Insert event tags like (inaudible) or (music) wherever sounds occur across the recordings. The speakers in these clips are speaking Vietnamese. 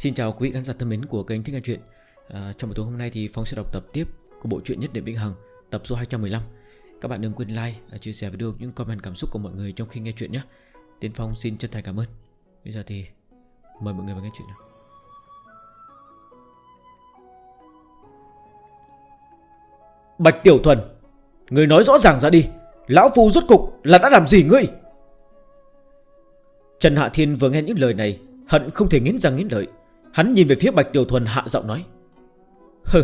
Xin chào quý khán giả thân mến của kênh Thích Nghe Chuyện. À, Trong buổi tối hôm nay thì Phong sẽ đọc tập tiếp của bộ truyện Nhất Điểm Vĩnh Hằng tập số 215 Các bạn đừng quên like, à, chia sẻ video những comment cảm xúc của mọi người trong khi nghe chuyện nhé. Tiên Phong xin chân thành cảm ơn. Bây giờ thì mời mọi người vào nghe chuyện nào. Bạch Tiểu Thuần Người nói rõ ràng ra đi. Lão Phu rốt cục là đã làm gì ngươi? Trần Hạ Thiên vừa nghe những lời này Hận không thể nghiến răng nghiến lợi. Hắn nhìn về phía Bạch Tiểu Thuần hạ giọng nói. Hừ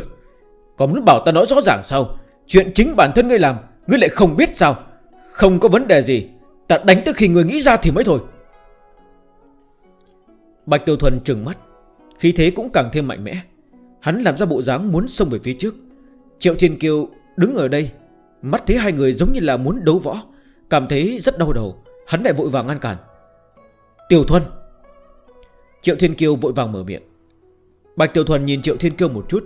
Còn muốn bảo ta nói rõ ràng sao? Chuyện chính bản thân ngươi làm, Ngươi lại không biết sao? Không có vấn đề gì, Ta đánh tới khi ngươi nghĩ ra thì mới thôi. Bạch Tiểu Thuần trừng mắt, Khí thế cũng càng thêm mạnh mẽ. Hắn làm ra bộ dáng muốn xông về phía trước. Triệu Thiên kiêu đứng ở đây, Mắt thấy hai người giống như là muốn đấu võ, Cảm thấy rất đau đầu. Hắn lại vội vàng ngăn cản. Tiểu Thuần Triệu Thiên Kiêu vội vàng mở miệng. Bạch Tiểu Thuần nhìn Triệu Thiên Kiêu một chút,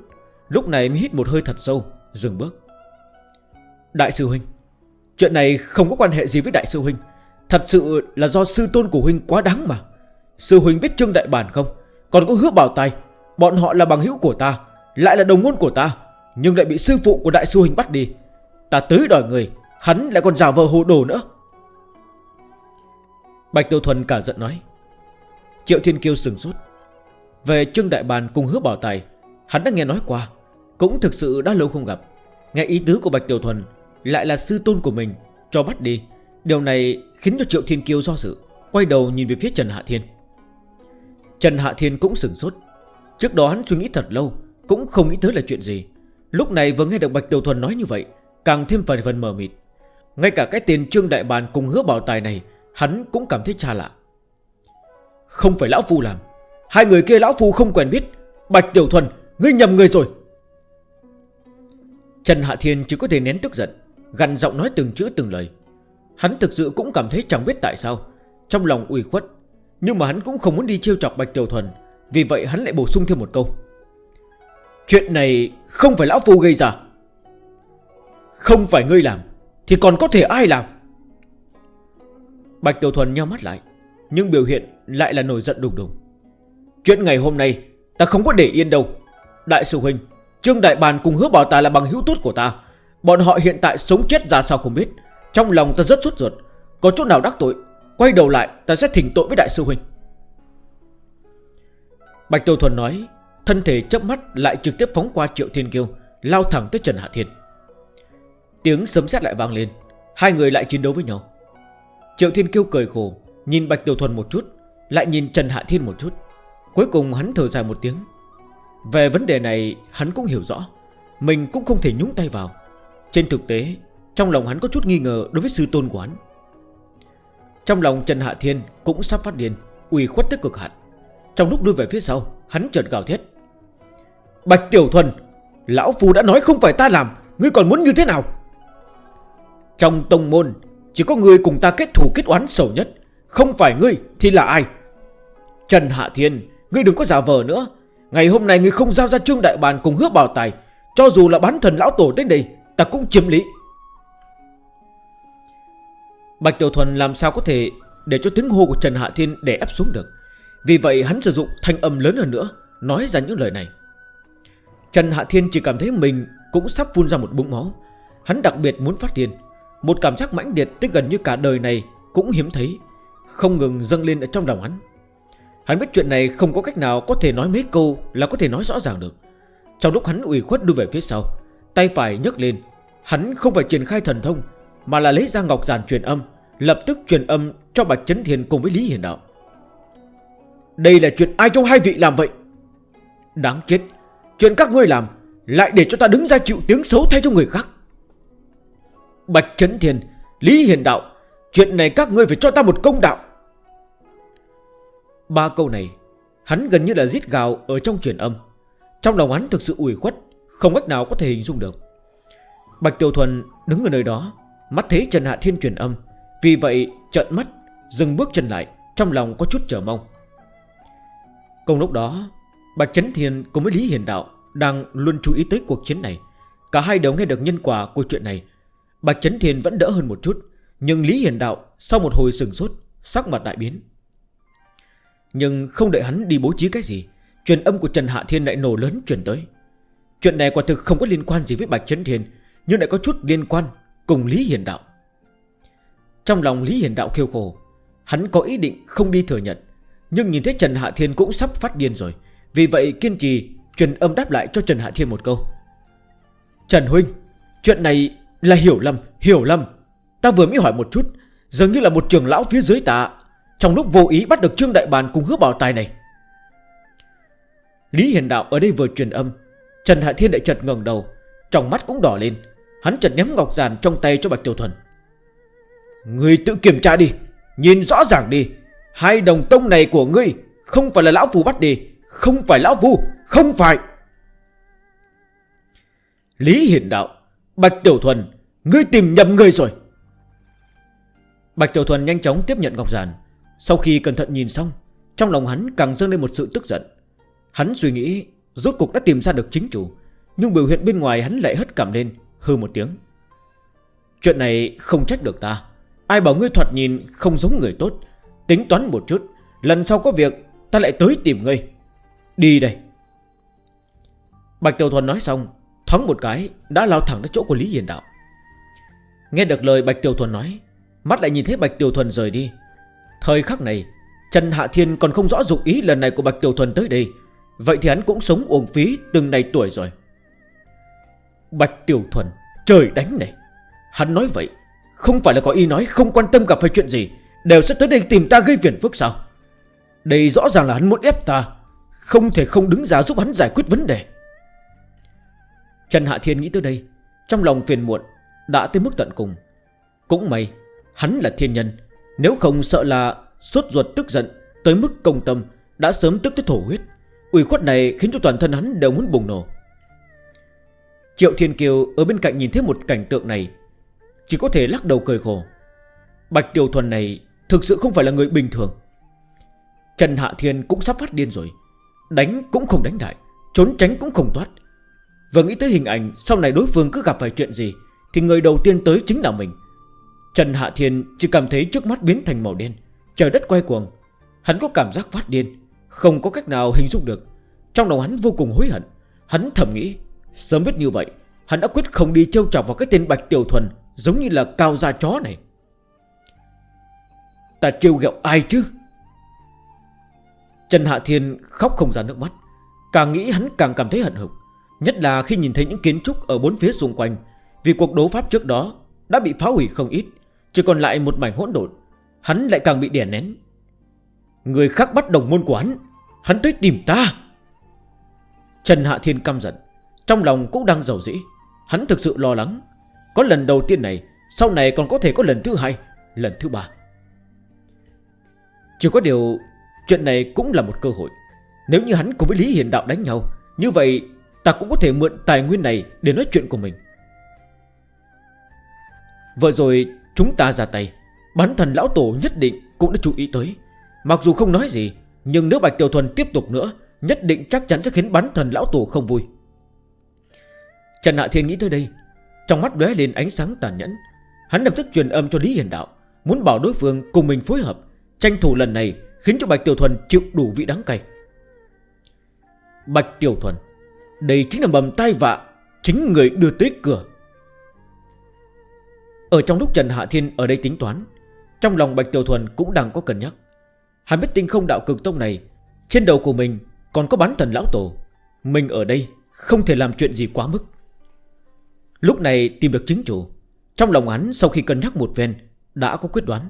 Lúc này mới hít một hơi thật sâu, Dừng bước. Đại sư Huynh, Chuyện này không có quan hệ gì với Đại sư Huynh, Thật sự là do sư tôn của Huynh quá đáng mà. Sư Huynh biết Trương Đại Bản không? Còn có hứa bảo tay Bọn họ là bằng hữu của ta, Lại là đồng ngôn của ta, Nhưng lại bị sư phụ của Đại sư Huynh bắt đi. Ta tới đòi người, Hắn lại còn giả vờ hồ đồ nữa. Bạch Tiêu Thuần cả giận nói. Triệu Thiên Kiêu sừng sốt. Về Trương Đại Bàn cùng hứa bảo tài, Hắn đã nghe nói qua, Cũng thực sự đã lâu không gặp. Nghe ý tứ của Bạch Tiểu Thuần, Lại là sư tôn của mình, Cho bắt đi. Điều này khiến cho Triệu Thiên Kiêu do dự, Quay đầu nhìn về phía Trần Hạ Thiên. Trần Hạ Thiên cũng sừng sốt. Trước đó hắn suy nghĩ thật lâu, Cũng không nghĩ tới là chuyện gì. Lúc này vừa nghe được Bạch Tiểu Thuần nói như vậy, Càng thêm phần phần mờ mịt. Ngay cả cái tên Trương Đại Bàn cùng hứa bảo tài này, Hắn cũng cảm thấy xa lạ. Không phải Lão Phu làm. Hai người kia Lão Phu không quen biết. Bạch Tiểu Thuần, Ngươi nhầm người rồi. Trần Hạ Thiên chỉ có thể nén tức giận, gằn giọng nói từng chữ từng lời. Hắn thực sự cũng cảm thấy chẳng biết tại sao. Trong lòng ủy khuất, Nhưng mà hắn cũng không muốn đi trêu chọc Bạch Tiểu Thuần, Vì vậy hắn lại bổ sung thêm một câu. Chuyện này không phải Lão Phu gây ra. Không phải ngươi làm, Thì còn có thể ai làm? Bạch Tiểu Thuần nhau mắt lại. Nhưng biểu hiện lại là nổi giận đùng đùng. Chuyện ngày hôm nay, Ta không có để yên đâu. Đại sư huynh, Trương Đại Bàn cùng hứa bảo ta là bằng hữu tốt của ta. Bọn họ hiện tại sống chết ra sao không biết. Trong lòng ta rất sút ruột. Có chỗ nào đắc tội, Quay đầu lại ta sẽ thỉnh tội với đại sư huynh. Bạch Tiêu Thuần nói, Thân thể chấp mắt lại trực tiếp phóng qua Triệu Thiên Kiêu, Lao thẳng tới Trần Hạ Thiên. Tiếng sấm sét lại vang lên, Hai người lại chiến đấu với nhau. Triệu Thiên Kiêu cười khổ Nhìn Bạch Tiểu Thuần một chút, Lại nhìn Trần Hạ Thiên một chút. Cuối cùng hắn thở dài một tiếng. Về vấn đề này, hắn cũng hiểu rõ. Mình cũng không thể nhúng tay vào. Trên thực tế, Trong lòng hắn có chút nghi ngờ đối với sư tôn của hắn. Trong lòng Trần Hạ Thiên cũng sắp phát điên Ủy khuất tới cực hạn. Trong lúc đuôi về phía sau, Hắn chợt gào thiết Bạch Tiểu Thuần, Lão Phu đã nói không phải ta làm, Ngươi còn muốn như thế nào? Trong tông môn, Chỉ có người cùng ta kết thù, kết oán sầu nhất. Không phải ngươi thì là ai? Trần Hạ Thiên, Ngươi đừng có giả vờ nữa. Ngày hôm nay ngươi không giao ra trương đại bàn cùng hứa bảo tài. Cho dù là bán thần lão tổ đến đây, Ta cũng chiếm lý Bạch Tiểu Thuần làm sao có thể Để cho tiếng hô của Trần Hạ Thiên đè ép xuống được? Vì vậy hắn sử dụng thanh âm lớn hơn nữa, Nói ra những lời này. Trần Hạ Thiên chỉ cảm thấy mình Cũng sắp phun ra một búng máu. Hắn đặc biệt muốn phát điên. Một cảm giác mãnh liệt tới gần như cả đời này Cũng hiếm thấy. Không ngừng dâng lên ở trong đầu hắn. Hắn biết chuyện này không có cách nào có thể nói mấy câu là có thể nói rõ ràng được. Trong lúc hắn ủy khuất đưa về phía sau, Tay phải nhấc lên, Hắn không phải triển khai thần thông, Mà là lấy ra ngọc giản truyền âm, Lập tức truyền âm cho Bạch chấn Thiền cùng với Lý Hiền Đạo. Đây là chuyện ai trong hai vị làm vậy? Đáng chết, Chuyện các ngươi làm Lại để cho ta đứng ra chịu tiếng xấu thay cho người khác. Bạch chấn Thiền Lý Hiền Đạo Chuyện này các ngươi phải cho ta một công đạo. Ba câu này, Hắn gần như là giết gào ở trong truyền âm. Trong lòng hắn thực sự ủi khuất, Không cách nào có thể hình dung được. Bạch Tiểu Thuần đứng ở nơi đó, Mắt thấy Trần Hạ Thiên truyền âm. Vì vậy trận mắt, Dừng bước chân lại, Trong lòng có chút chờ mong. Cùng lúc đó, Bạch Trấn Thiên cùng với Lý Hiền Đạo Đang luôn chú ý tới cuộc chiến này. Cả hai đều nghe được nhân quả của chuyện này. Bạch Trấn Thiên vẫn đỡ hơn một chút. Nhưng Lý Hiền Đạo sau một hồi sừng sốt, Sắc mặt đại biến. Nhưng không đợi hắn đi bố trí cái gì, Truyền âm của Trần Hạ Thiên lại nổ lớn truyền tới. Chuyện này quả thực không có liên quan gì với Bạch Trấn Thiên, Nhưng lại có chút liên quan Cùng Lý Hiền Đạo. Trong lòng Lý Hiền Đạo kêu khổ, Hắn có ý định không đi thừa nhận, Nhưng nhìn thấy Trần Hạ Thiên cũng sắp phát điên rồi, Vì vậy kiên trì Truyền âm đáp lại cho Trần Hạ Thiên một câu. Trần Huynh, Chuyện này là hiểu lầm Hiểu lầm Ta vừa mới hỏi một chút, Dường như là một trường lão phía dưới ta. Trong lúc vô ý bắt được Trương Đại Bàn cùng hứa bảo tài này. Lý Hiền Đạo ở đây vừa truyền âm. Trần Hạ Thiên đại chợt ngẩng đầu, Trong mắt cũng đỏ lên. Hắn chợt ném ngọc giàn trong tay cho Bạch Tiểu Thuần. Người tự kiểm tra đi, Nhìn rõ ràng đi. Hai đồng tông này của ngươi Không phải là lão phù bắt đi, Không phải lão vu, Không phải. Lý Hiền Đạo, Bạch Tiểu Thuần, Ngươi tìm nhầm người rồi. Bạch Tiểu Thuần nhanh chóng tiếp nhận Ngọc Giản. Sau khi cẩn thận nhìn xong, Trong lòng hắn càng dâng lên một sự tức giận. Hắn suy nghĩ, Rốt cuộc đã tìm ra được chính chủ, Nhưng biểu hiện bên ngoài hắn lại hất cảm lên, Hư một tiếng. Chuyện này không trách được ta. Ai bảo ngươi thoạt nhìn không giống người tốt. Tính toán một chút, Lần sau có việc, ta lại tới tìm ngươi. Đi đây. Bạch Tiểu Thuần nói xong, Thoáng một cái, đã lao thẳng đến chỗ của Lý Hiền Đạo. Nghe được lời Bạch Tiểu Thuần nói Mắt lại nhìn thấy Bạch Tiểu Thuần rời đi. Thời khắc này, Trần Hạ Thiên còn không rõ dụng ý lần này của Bạch Tiểu Thuần tới đây. Vậy thì hắn cũng sống uổng phí từng này tuổi rồi. Bạch Tiểu Thuần, Trời đánh này. Hắn nói vậy, Không phải là có ý nói không quan tâm gặp phải chuyện gì, Đều sẽ tới đây tìm ta gây phiền phức sao? Đây rõ ràng là hắn muốn ép ta, Không thể không đứng ra giúp hắn giải quyết vấn đề. Trần Hạ Thiên nghĩ tới đây, Trong lòng phiền muộn, Đã tới mức tận cùng. Cũng may Hắn là thiên nhân. Nếu không sợ là sốt ruột tức giận, Tới mức công tâm, Đã sớm tức tới thổ huyết. Ủy khuất này khiến cho toàn thân hắn đều muốn bùng nổ. Triệu Thiên Kiều ở bên cạnh nhìn thấy một cảnh tượng này, Chỉ có thể lắc đầu cười khổ. Bạch Tiểu Thuần này Thực sự không phải là người bình thường. Trần Hạ Thiên cũng sắp phát điên rồi, Đánh cũng không đánh đại Trốn tránh cũng không thoát. Vừa nghĩ tới hình ảnh sau này đối phương cứ gặp phải chuyện gì, Thì người đầu tiên tới chính là mình. Trần Hạ Thiên chỉ cảm thấy trước mắt biến thành màu đen. Trời đất quay cuồng. Hắn có cảm giác phát điên. Không có cách nào hình dung được. Trong đầu hắn vô cùng hối hận. Hắn thầm nghĩ, Sớm biết như vậy, Hắn đã quyết không đi trêu chọc vào cái tên Bạch Tiểu Thuần Giống như là cao da chó này. Ta trêu gẹo ai chứ? Trần Hạ Thiên khóc không ra nước mắt. Càng nghĩ hắn càng cảm thấy hận hực. Nhất là khi nhìn thấy những kiến trúc ở bốn phía xung quanh. Vì cuộc đấu pháp trước đó đã bị phá hủy không ít. Chỉ còn lại một mảnh hỗn độn. Hắn lại càng bị đè nén. Người khác bắt đồng môn của hắn. Hắn tới tìm ta. Trần Hạ Thiên căm giận. Trong lòng cũng đang giàu dĩ. Hắn thực sự lo lắng. Có lần đầu tiên này, Sau này còn có thể có lần thứ hai, Lần thứ ba. Chỉ có điều, Chuyện này cũng là một cơ hội. Nếu như hắn cùng với Lý Hiền Đạo đánh nhau, Như vậy ta cũng có thể mượn tài nguyên này Để nói chuyện của mình. Vừa rồi Chúng ta ra tay. Bắn thần lão tổ nhất định cũng đã chú ý tới. Mặc dù không nói gì, Nhưng nếu Bạch Tiểu Thuần tiếp tục nữa, Nhất định chắc chắn sẽ khiến bắn thần lão tổ không vui. Trần Hạ Thiên nghĩ tới đây, Trong mắt đóe lên ánh sáng tàn nhẫn. Hắn lập tức truyền âm cho Lý Hiền Đạo, Muốn bảo đối phương cùng mình phối hợp. Tranh thủ lần này khiến cho Bạch Tiểu Thuần chịu đủ vị đắng cay. Bạch Tiểu Thuần, Đây chính là mầm tai vạ, Chính người đưa tới cửa. Ở trong lúc Trần Hạ Thiên ở đây tính toán, Trong lòng Bạch Tiểu Thuần cũng đang có cân nhắc. Hắn biết tinh không đạo cực tông này, Trên đầu của mình còn có bán thần lão tổ. Mình ở đây không thể làm chuyện gì quá mức. Lúc này tìm được chính chủ. Trong lòng hắn sau khi cân nhắc một ven Đã có quyết đoán.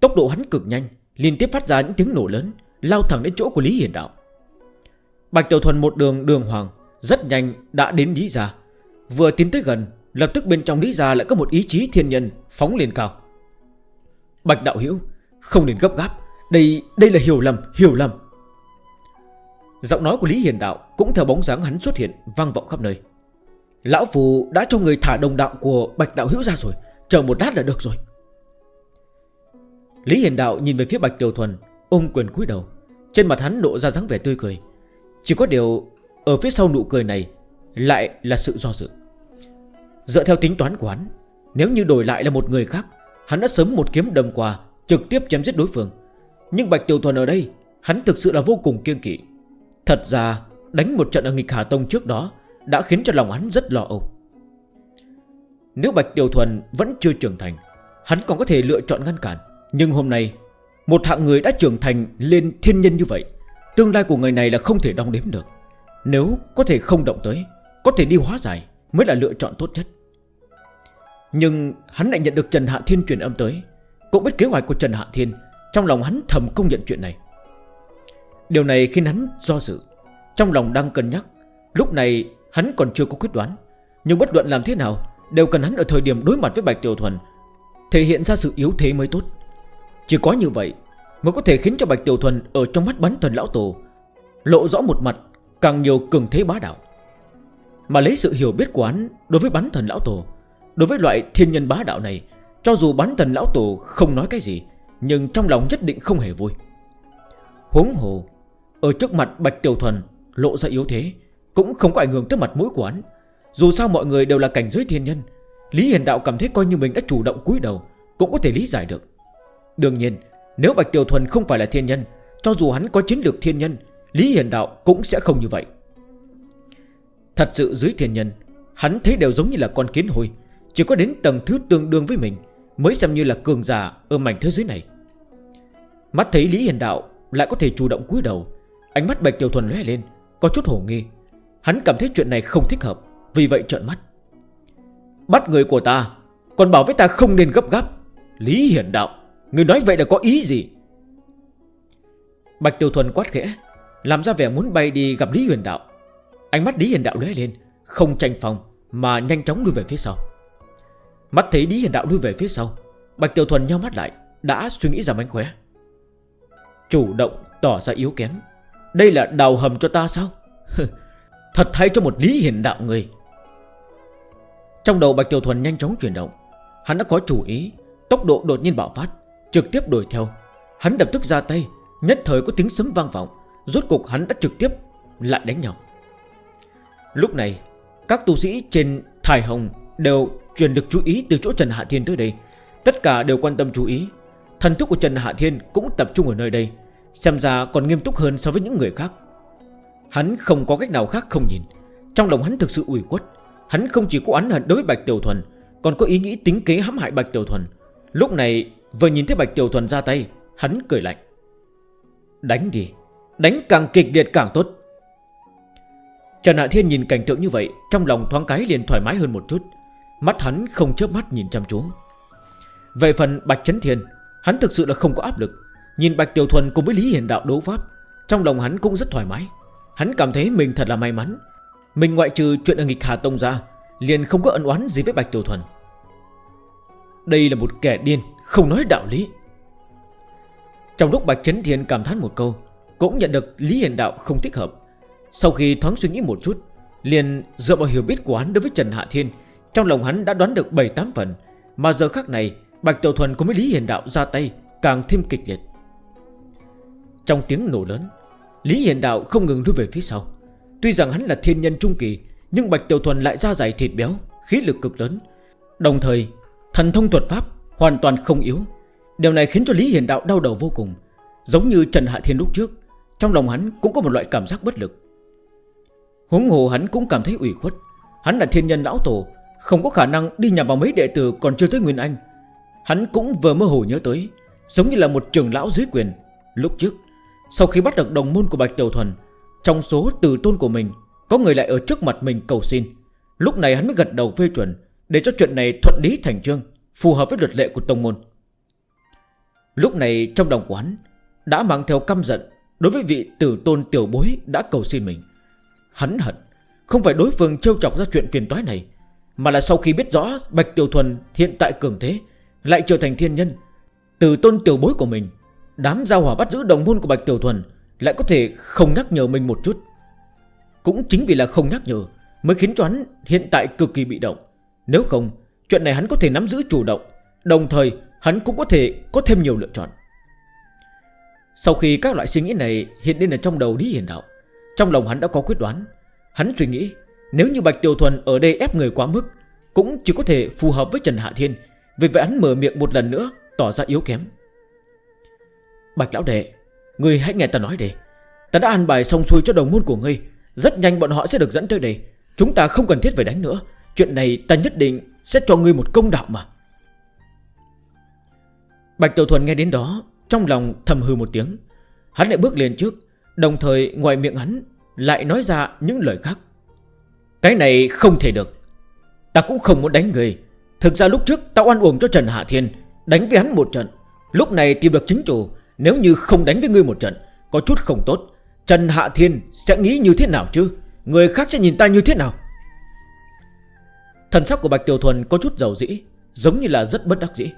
Tốc độ hắn cực nhanh, Liên tiếp phát ra những tiếng nổ lớn, Lao thẳng đến chỗ của Lý Hiển Đạo. Bạch Tiểu Thuần một đường đường hoàng, Rất nhanh đã đến Lý Gia. Vừa tiến tới gần Lập tức bên trong Lý Gia lại có một ý chí thiên nhân Phóng lên cao. Bạch Đạo Hiễu Không nên gấp gáp. Đây đây là hiểu lầm Hiểu lầm. Giọng nói của Lý Hiền Đạo Cũng theo bóng dáng hắn xuất hiện, Vang vọng khắp nơi. Lão Phù đã cho người thả đồng đạo của Bạch Đạo Hiễu ra rồi, Chờ một lát là được rồi. Lý Hiền Đạo nhìn về phía Bạch Tiểu Thuần, Ôm quyền cúi đầu. Trên mặt hắn lộ ra dáng vẻ tươi cười. Chỉ có điều, Ở phía sau nụ cười này Lại là sự do dự. Dựa theo tính toán của hắn, Nếu như đổi lại là một người khác, Hắn đã sớm một kiếm đâm qua, Trực tiếp chém giết đối phương. Nhưng Bạch Tiểu Thuần ở đây, Hắn thực sự là vô cùng kiêng kỵ. Thật ra, đánh một trận ở nghịch Hà Tông trước đó Đã khiến cho lòng hắn rất lo âu. Nếu Bạch Tiểu Thuần vẫn chưa trưởng thành, Hắn còn có thể lựa chọn ngăn cản. Nhưng hôm nay, Một hạng người đã trưởng thành lên thiên nhân như vậy, Tương lai của người này là không thể đong đếm được. Nếu có thể không động tới, Có thể đi hóa giải Mới là lựa chọn tốt nhất. Nhưng hắn lại nhận được Trần Hạ Thiên truyền âm tới, Cũng biết kế hoạch của Trần Hạ Thiên, Trong lòng hắn thầm công nhận chuyện này. Điều này khiến hắn do dự, Trong lòng đang cân nhắc. Lúc này, hắn còn chưa có quyết đoán, Nhưng bất luận làm thế nào, Đều cần hắn ở thời điểm đối mặt với Bạch Tiểu Thuần, Thể hiện ra sự yếu thế mới tốt. Chỉ có như vậy, Mới có thể khiến cho Bạch Tiểu Thuần Ở trong mắt bắn thần lão tổ, Lộ rõ một mặt Càng nhiều cường thế bá đạo. Mà lấy sự hiểu biết của hắn đối với bán thần lão tổ. Đối với loại thiên nhân bá đạo này, Cho dù bán thần lão tổ không nói cái gì, Nhưng trong lòng nhất định không hề vui. Huống hồ, Ở trước mặt Bạch Tiểu Thuần Lộ ra yếu thế, Cũng không có ảnh hưởng tới mặt mũi của hắn. Dù sao mọi người đều là cảnh giới thiên nhân, Lý Hiền Đạo cảm thấy coi như mình đã chủ động cúi đầu, Cũng có thể lý giải được. Đương nhiên, nếu Bạch Tiểu Thuần không phải là thiên nhân, Cho dù hắn có chiến lược thiên nhân, Lý Hiền Đạo cũng sẽ không như vậy. Thật sự dưới thiên nhân, Hắn thấy đều giống như là con kiến hôi, Chỉ có đến tầng thứ tương đương với mình Mới xem như là cường giả ở mảnh thế giới này. Mắt thấy Lý Hiền Đạo Lại có thể chủ động cúi đầu, Ánh mắt Bạch Tiểu Thuần lé lên, Có chút hổ nghi. Hắn cảm thấy chuyện này không thích hợp, Vì vậy trợn mắt. Bắt người của ta, Còn bảo với ta không nên gấp gáp. Lý Hiển Đạo, Người nói vậy là có ý gì? Bạch Tiểu Thuần quát khẽ, Làm ra vẻ muốn bay đi gặp Lý hiển Đạo. Ánh mắt Lý Hiền Đạo lóe lên, Không tranh phòng mà nhanh chóng lui về phía sau. Mắt thấy Lý Hiền Đạo lui về phía sau, Bạch Tiểu Thuần nhau mắt lại, Đã suy nghĩ ra mánh khóe. Chủ động tỏ ra yếu kém. Đây là đào hầm cho ta sao? Thật thay cho một Lý Hiền Đạo người. Trong đầu Bạch Tiểu Thuần nhanh chóng chuyển động. Hắn đã có chủ ý, Tốc độ đột nhiên bạo phát, Trực tiếp đuổi theo. Hắn đập tức ra tay, Nhất thời có tiếng sấm vang vọng, Rốt cục hắn đã trực tiếp lại đánh nhau. Lúc này, Các tu sĩ trên Thải Hồng Đều truyền được chú ý từ chỗ Trần Hạ Thiên tới đây. Tất cả đều quan tâm chú ý. Thần thức của Trần Hạ Thiên cũng tập trung ở nơi đây, Xem ra còn nghiêm túc hơn so với những người khác. Hắn không có cách nào khác không nhìn. Trong lòng hắn thực sự ủi quất Hắn không chỉ có oán hận đối với Bạch Tiểu Thuần, Còn có ý nghĩ tính kế hãm hại Bạch Tiểu Thuần. Lúc này, vừa nhìn thấy Bạch Tiểu Thuần ra tay, Hắn cười lạnh. Đánh đi, Đánh càng kịch liệt càng tốt. Trần Hạ Thiên nhìn cảnh tượng như vậy, Trong lòng thoáng cái liền thoải mái hơn một chút. Mắt hắn không chớp mắt nhìn chăm chú. Về phần Bạch Chấn Thiên, Hắn thực sự là không có áp lực. Nhìn Bạch Tiểu Thuần cùng với Lý Hiển Đạo đấu pháp, Trong lòng hắn cũng rất thoải mái. Hắn cảm thấy mình thật là may mắn. Mình ngoại trừ chuyện ở nghịch Hà Tông ra, Liền không có ân oán gì với Bạch Tiểu Thuần. Đây là một kẻ điên, Không nói đạo lý. Trong lúc Bạch Chấn Thiên cảm thán một câu, Cũng nhận được Lý Hiển Đạo không thích hợp. Sau khi thoáng suy nghĩ một chút, Liền dựa vào hiểu biết của hắn đối với Trần Hạ Thiên, Trong lòng hắn đã đoán được 7-8 phần, Mà giờ khác này, Bạch Tiểu Thuần cùng với Lý Hiền Đạo ra tay Càng thêm kịch liệt. Trong tiếng nổ lớn, Lý Hiền Đạo không ngừng lưu về phía sau. Tuy rằng hắn là thiên nhân trung kỳ, Nhưng Bạch Tiểu Thuần lại ra dày thịt béo, Khí lực cực lớn. Đồng thời, thần thông thuật pháp hoàn toàn không yếu. Điều này khiến cho Lý Hiền Đạo đau đầu vô cùng. Giống như Trần Hạ Thiên lúc trước, Trong lòng hắn cũng có một loại cảm giác bất lực. Huống hồ hắn cũng cảm thấy ủy khuất. Hắn là thiên nhân lão tổ, Không có khả năng đi nhằm vào mấy đệ tử còn chưa tới Nguyên Anh. Hắn cũng vừa mơ hồ nhớ tới, Giống như là một trưởng lão dưới quyền. Lúc trước, Sau khi bắt được đồng môn của Bạch Tiểu Thuần, Trong số từ tôn của mình, Có người lại ở trước mặt mình cầu xin. Lúc này hắn mới gật đầu phê chuẩn, Để cho chuyện này thuận lý thành trương Phù hợp với luật lệ của Tông Môn. Lúc này trong đồng quán Đã mang theo căm giận Đối với vị tử tôn tiểu bối đã cầu xin mình. Hắn hận, Không phải đối phương trêu chọc ra chuyện phiền toái này, Mà là sau khi biết rõ Bạch Tiểu Thuần hiện tại cường thế, Lại trở thành thiên nhân, Từ tôn tiểu bối của mình, Đám giao hỏa bắt giữ đồng môn của Bạch Tiểu Thuần Lại có thể không nhắc nhở mình một chút. Cũng chính vì là không nhắc nhở Mới khiến cho hắn hiện tại cực kỳ bị động. Nếu không, Chuyện này hắn có thể nắm giữ chủ động, Đồng thời hắn cũng có thể có thêm nhiều lựa chọn. Sau khi các loại suy nghĩ này hiện lên ở trong đầu Lý Hiền Đạo trong lòng hắn đã có quyết đoán. Hắn suy nghĩ, Nếu như Bạch Tiểu Thuần ở đây ép người quá mức, Cũng chỉ có thể phù hợp với Trần Hạ Thiên, Vì vậy hắn mở miệng một lần nữa, Tỏ ra yếu kém. Bạch Lão Đệ người hãy nghe ta nói đi. Ta đã an bài xong xuôi cho đồng môn của ngươi, Rất nhanh bọn họ sẽ được dẫn tới đây. Chúng ta không cần thiết phải đánh nữa. Chuyện này ta nhất định sẽ cho ngươi một công đạo mà. Bạch Tiểu Thuần nghe đến đó, Trong lòng thầm hư một tiếng. Hắn lại bước lên trước Đồng thời ngoài miệng hắn Lại nói ra những lời khác. Cái này không thể được. Ta cũng không muốn đánh người. Thực ra lúc trước ta oan uổng cho Trần Hạ Thiên, Đánh với hắn một trận. Lúc này tìm được chính chủ, Nếu như không đánh với ngươi một trận, Có chút không tốt. Trần Hạ Thiên sẽ nghĩ như thế nào chứ? Người khác sẽ nhìn ta như thế nào? Thần sắc của Bạch Tiểu Thuần có chút giàu dĩ, Giống như là rất bất đắc dĩ.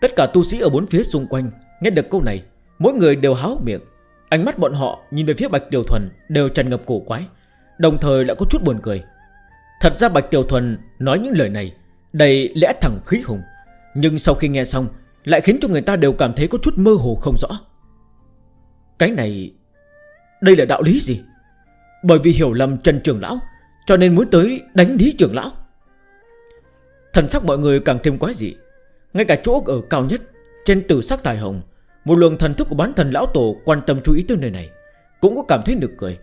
Tất cả tu sĩ ở bốn phía xung quanh Nghe được câu này, Mỗi người đều háo miệng. Ánh mắt bọn họ nhìn về phía Bạch Tiểu Thuần đều tràn ngập cổ quái, Đồng thời lại có chút buồn cười. Thật ra Bạch Tiểu Thuần nói những lời này, Đầy lẽ thẳng khí hùng, Nhưng sau khi nghe xong Lại khiến cho người ta đều cảm thấy có chút mơ hồ không rõ. Cái này, Đây là đạo lý gì? Bởi vì hiểu lầm Trần Trường Lão, Cho nên muốn tới đánh Lý Trường Lão. Thần sắc mọi người càng thêm quái dị, Ngay cả chỗ ở cao nhất, Trên tử sắc tài hồng một luồng thần thức của bán thần lão tổ Quan tâm chú ý tới nơi này, Cũng có cảm thấy nực cười.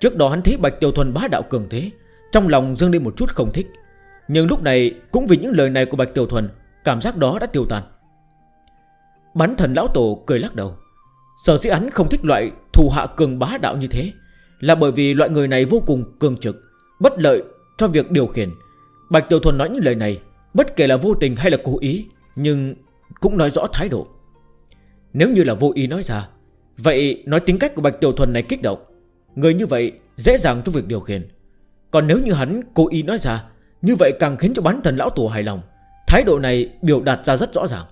Trước đó hắn thấy Bạch tiểu Thuần bá đạo cường thế, Trong lòng dâng lên một chút không thích. Nhưng lúc này, cũng vì những lời này của Bạch tiểu Thuần, Cảm giác đó đã tiêu tan. Bán thần lão tổ cười lắc đầu. Sở dĩ hắn không thích loại thù hạ cường bá đạo như thế, Là bởi vì loại người này vô cùng cường trực, Bất lợi cho việc điều khiển. Bạch Tiểu Thuần nói những lời này, Bất kể là vô tình hay là cố ý, Nhưng cũng nói rõ thái độ. Nếu như là vô ý nói ra, Vậy nói tính cách của Bạch Tiểu Thuần này kích động. Người như vậy dễ dàng cho việc điều khiển. Còn nếu như hắn cố ý nói ra, Như vậy càng khiến cho bán thần lão tổ hài lòng. Thái độ này biểu đạt ra rất rõ ràng.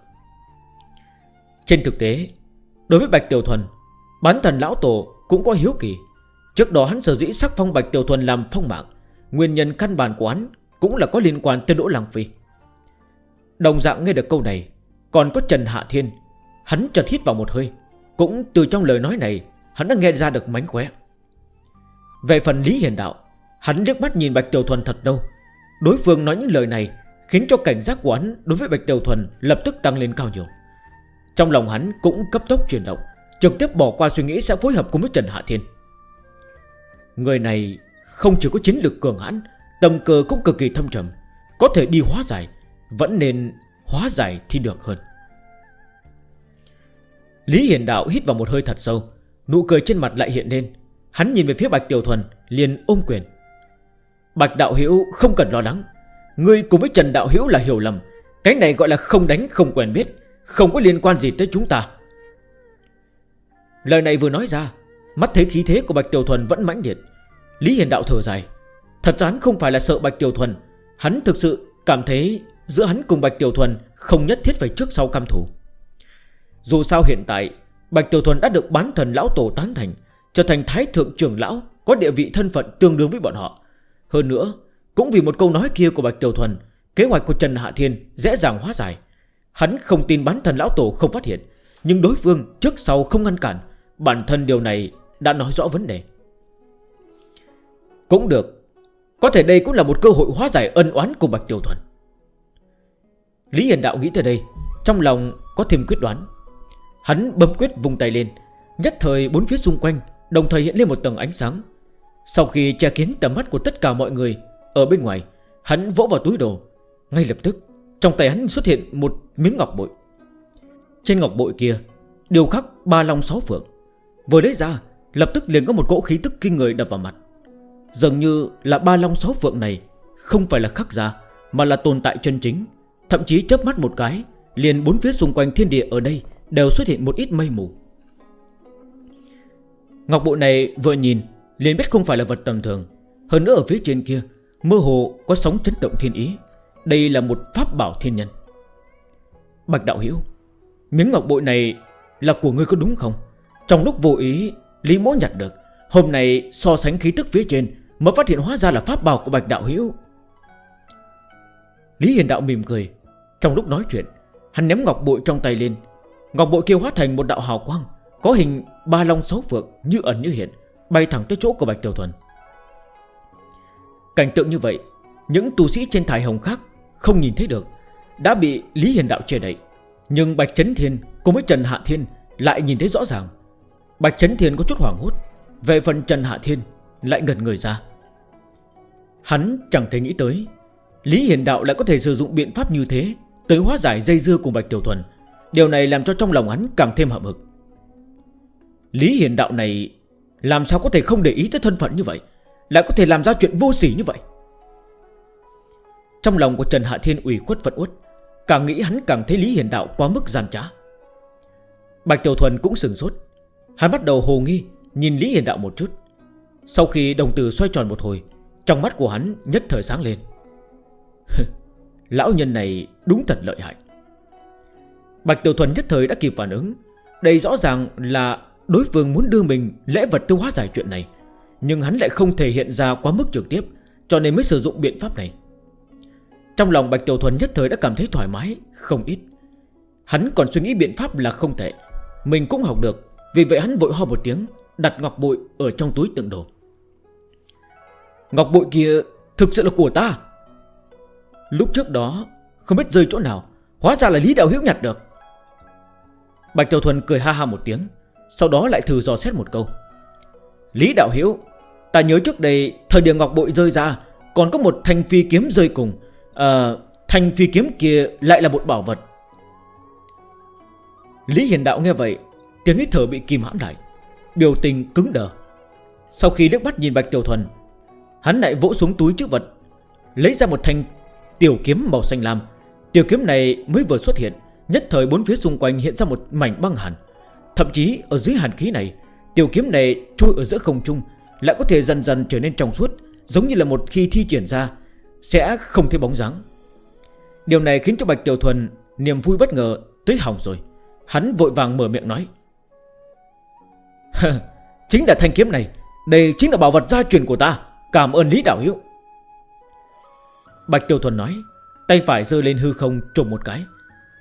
Trên thực tế, Đối với Bạch Tiểu Thuần Bán thần lão tổ cũng có hiếu kỳ. Trước đó hắn sở dĩ sắc phong Bạch Tiểu Thuần làm phong mạng, Nguyên nhân căn bản của hắn Cũng là có liên quan tới Đỗ Lăng Phi. Đồng dạng nghe được câu này, Còn có Trần Hạ Thiên Hắn chợt hít vào một hơi. Cũng từ trong lời nói này, Hắn đã nghe ra được mánh khóe. Về phần Lý Hiền Đạo, Hắn liếc mắt nhìn Bạch Tiểu Thuần thật đâu Đối phương nói những lời này Khiến cho cảnh giác của hắn đối với Bạch Tiểu Thuần Lập tức tăng lên cao nhiều. Trong lòng hắn cũng cấp tốc chuyển động, Trực tiếp bỏ qua suy nghĩ sẽ phối hợp cùng với Trần Hạ Thiên. Người này không chỉ có chiến lực cường hãn Tầm cờ cũng cực kỳ thâm trầm, Có thể đi hóa giải, Vẫn nên hóa giải thì được hơn. Lý Hiền Đạo hít vào một hơi thật sâu. Nụ cười trên mặt lại hiện lên. Hắn nhìn về phía Bạch Tiểu Thuần, liền ôm quyền. Bạch Đạo Hiểu không cần lo lắng. Ngươi cùng với Trần Đạo Hiểu là hiểu lầm. Cái này gọi là không đánh, không quen biết. Không có liên quan gì tới chúng ta. Lời này vừa nói ra, Mắt thấy khí thế của Bạch Tiểu Thuần vẫn mãnh liệt. Lý Hiền Đạo thở dài. Thật ra hắn không phải là sợ Bạch Tiểu Thuần. Hắn thực sự cảm thấy giữa hắn cùng Bạch Tiểu Thuần Không nhất thiết phải trước sau cam thủ dù sao hiện tại, Bạch Tiểu Thuần đã được bán thần lão tổ tán thành, Trở thành thái thượng trưởng lão, Có địa vị thân phận tương đương với bọn họ. Hơn nữa, Cũng vì một câu nói kia của Bạch Tiểu Thuần, Kế hoạch của Trần Hạ Thiên dễ dàng hóa giải. Hắn không tin bán thần lão tổ không phát hiện, Nhưng đối phương trước sau không ngăn cản, Bản thân điều này đã nói rõ vấn đề. Cũng được, Có thể đây cũng là một cơ hội hóa giải ân oán của Bạch Tiểu Thuần. Lý Hiền Đạo nghĩ tới đây, Trong lòng có thêm quyết đoán. Hắn bấm quyết vùng tay lên, Nhất thời bốn phía xung quanh Đồng thời hiện lên một tầng ánh sáng. Sau khi che kiến tầm mắt của tất cả mọi người, Ở bên ngoài, Hắn vỗ vào túi đồ. Ngay lập tức, Trong tay hắn xuất hiện một miếng ngọc bội. Trên ngọc bội kia, Điều khắc ba long sáu phượng. Vừa lấy ra, Lập tức liền có một cỗ khí tức kinh người đập vào mặt. Dường như là ba long sáu phượng này Không phải là khắc ra Mà là tồn tại chân chính. Thậm chí chớp mắt một cái, Liền bốn phía xung quanh thiên địa ở đây Đều xuất hiện một ít mây mù. Ngọc bộ này vừa nhìn, liền biết không phải là vật tầm thường. Hơn nữa ở phía trên kia, Mơ hồ có sóng chấn động thiên ý. Đây là một pháp bảo thiên nhân. Bạch đạo hiểu, Miếng ngọc bội này là của ngươi có đúng không? Trong lúc vô ý, Lý mỗ nhặt được. Hôm nay so sánh khí tức phía trên Mới phát hiện hóa ra là pháp bảo của bạch đạo hiểu. Lý hiền đạo mỉm cười. Trong lúc nói chuyện, Hắn ném ngọc bội trong tay lên Ngọc bội kia hóa thành một đạo hào quang, Có hình ba long sáu phượng như ẩn như hiện, Bay thẳng tới chỗ của Bạch Tiểu Thuần. Cảnh tượng như vậy, Những tu sĩ trên thải hồng khác Không nhìn thấy được, Đã bị Lý Hiền Đạo che đậy. Nhưng Bạch Trấn Thiên cùng với Trần Hạ Thiên Lại nhìn thấy rõ ràng. Bạch Trấn Thiên có chút hoảng hốt, Về phần Trần Hạ Thiên lại ngần người ra. Hắn chẳng thể nghĩ tới, Lý Hiền Đạo lại có thể sử dụng biện pháp như thế Tới hóa giải dây dưa cùng Bạch Tiểu Thuần. Điều này làm cho trong lòng hắn càng thêm hậm hực. Lý hiền đạo này Làm sao có thể không để ý tới thân phận như vậy? Lại có thể làm ra chuyện vô sỉ như vậy? Trong lòng của Trần Hạ Thiên ủy khuất phận uất, Càng nghĩ hắn càng thấy Lý hiền đạo quá mức gian trá. Bạch Tiểu Thuần cũng sừng sốt. Hắn bắt đầu hồ nghi, Nhìn Lý hiền đạo một chút. Sau khi đồng tử xoay tròn một hồi, Trong mắt của hắn nhất thời sáng lên. (laughs) Lão nhân này đúng thật lợi hại. Bạch Tiểu Thuần nhất thời đã kịp phản ứng. Đây rõ ràng là đối phương muốn đưa mình lễ vật tiêu hóa giải chuyện này, Nhưng hắn lại không thể hiện ra quá mức trực tiếp, Cho nên mới sử dụng biện pháp này. Trong lòng Bạch Tiểu Thuần nhất thời đã cảm thấy thoải mái, Không ít. Hắn còn suy nghĩ biện pháp là không thể. Mình cũng học được, Vì vậy hắn vội ho một tiếng, Đặt ngọc bụi ở trong túi tượng đồ. Ngọc bụi kia thực sự là của ta. Lúc trước đó, Không biết rơi chỗ nào, Hóa ra là Lý Đạo Hiếu nhặt được. Bạch Tiểu Thuần cười ha ha một tiếng Sau đó lại thử dò xét một câu. Lý Đạo Hiếu Ta nhớ trước đây thời điểm ngọc bội rơi ra Còn có một thanh phi kiếm rơi cùng. À, Thanh phi kiếm kia lại là một bảo vật. Lý Hiền Đạo nghe vậy Tiếng hít thở bị kìm hãm lại Biểu tình cứng đờ. Sau khi nước mắt nhìn Bạch Tiểu Thuần Hắn lại vỗ xuống túi trước vật Lấy ra một thanh tiểu kiếm màu xanh lam. Tiểu kiếm này mới vừa xuất hiện Nhất thời bốn phía xung quanh hiện ra một mảnh băng hàn. Thậm chí ở dưới hàn khí này, Tiểu kiếm này trôi ở giữa không trung, Lại có thể dần dần trở nên trong suốt, Giống như là một khi thi triển ra, Sẽ không thấy bóng dáng. Điều này khiến cho Bạch Tiểu Thuần Niềm vui bất ngờ tới hỏng rồi. Hắn vội vàng mở miệng nói. (laughs) Chính là thanh kiếm này, Đây chính là bảo vật gia truyền của ta. Cảm ơn Lý Đạo Hiệu Bạch Tiểu Thuần nói, Tay phải rơi lên hư không trộm một cái.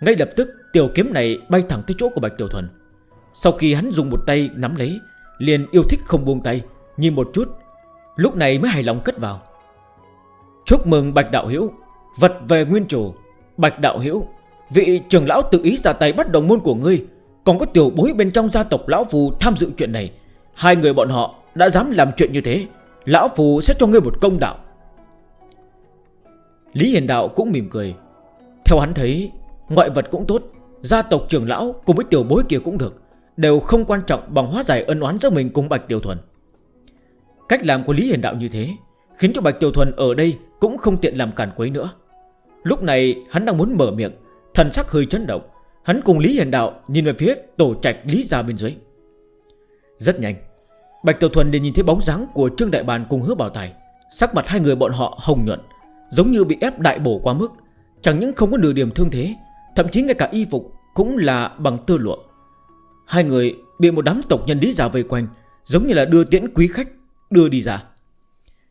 Ngay lập tức, tiểu kiếm này bay thẳng tới chỗ của Bạch Tiểu Thuần. Sau khi hắn dùng một tay nắm lấy, Liền yêu thích không buông tay, Nhìn một chút, Lúc này mới hài lòng cất vào. Chúc mừng Bạch Đạo Hiểu Vật về nguyên chủ. Bạch Đạo Hiểu Vị trưởng lão tự ý ra tay bắt đồng môn của ngươi, Còn có tiểu bối bên trong gia tộc Lão Phù tham dự chuyện này. Hai người bọn họ đã dám làm chuyện như thế, Lão Phù sẽ cho ngươi một công đạo. Lý Hiền Đạo cũng mỉm cười. Theo hắn thấy Ngoại vật cũng tốt, Gia tộc trưởng lão cùng với tiểu bối kia cũng được, Đều không quan trọng bằng hóa giải ân oán giữa mình cùng Bạch Tiểu Thuần. Cách làm của Lý Hiền Đạo như thế, Khiến cho Bạch Tiểu Thuần ở đây cũng không tiện làm cản quấy nữa. Lúc này, hắn đang muốn mở miệng, Thần sắc hơi chấn động, Hắn cùng Lý Hiền Đạo nhìn về phía tổ trạch Lý Gia bên dưới. Rất nhanh, Bạch Tiểu Thuần liền nhìn thấy bóng dáng của Trương Đại Bàn cùng hứa bảo tài. Sắc mặt hai người bọn họ hồng nhuận, Giống như bị ép đại bổ quá mức, Chẳng những không có nửa điểm thương thế Thậm chí ngay cả y phục Cũng là bằng tơ lụa. Hai người bị một đám tộc nhân lý giả vây quanh, Giống như là đưa tiễn quý khách Đưa đi ra.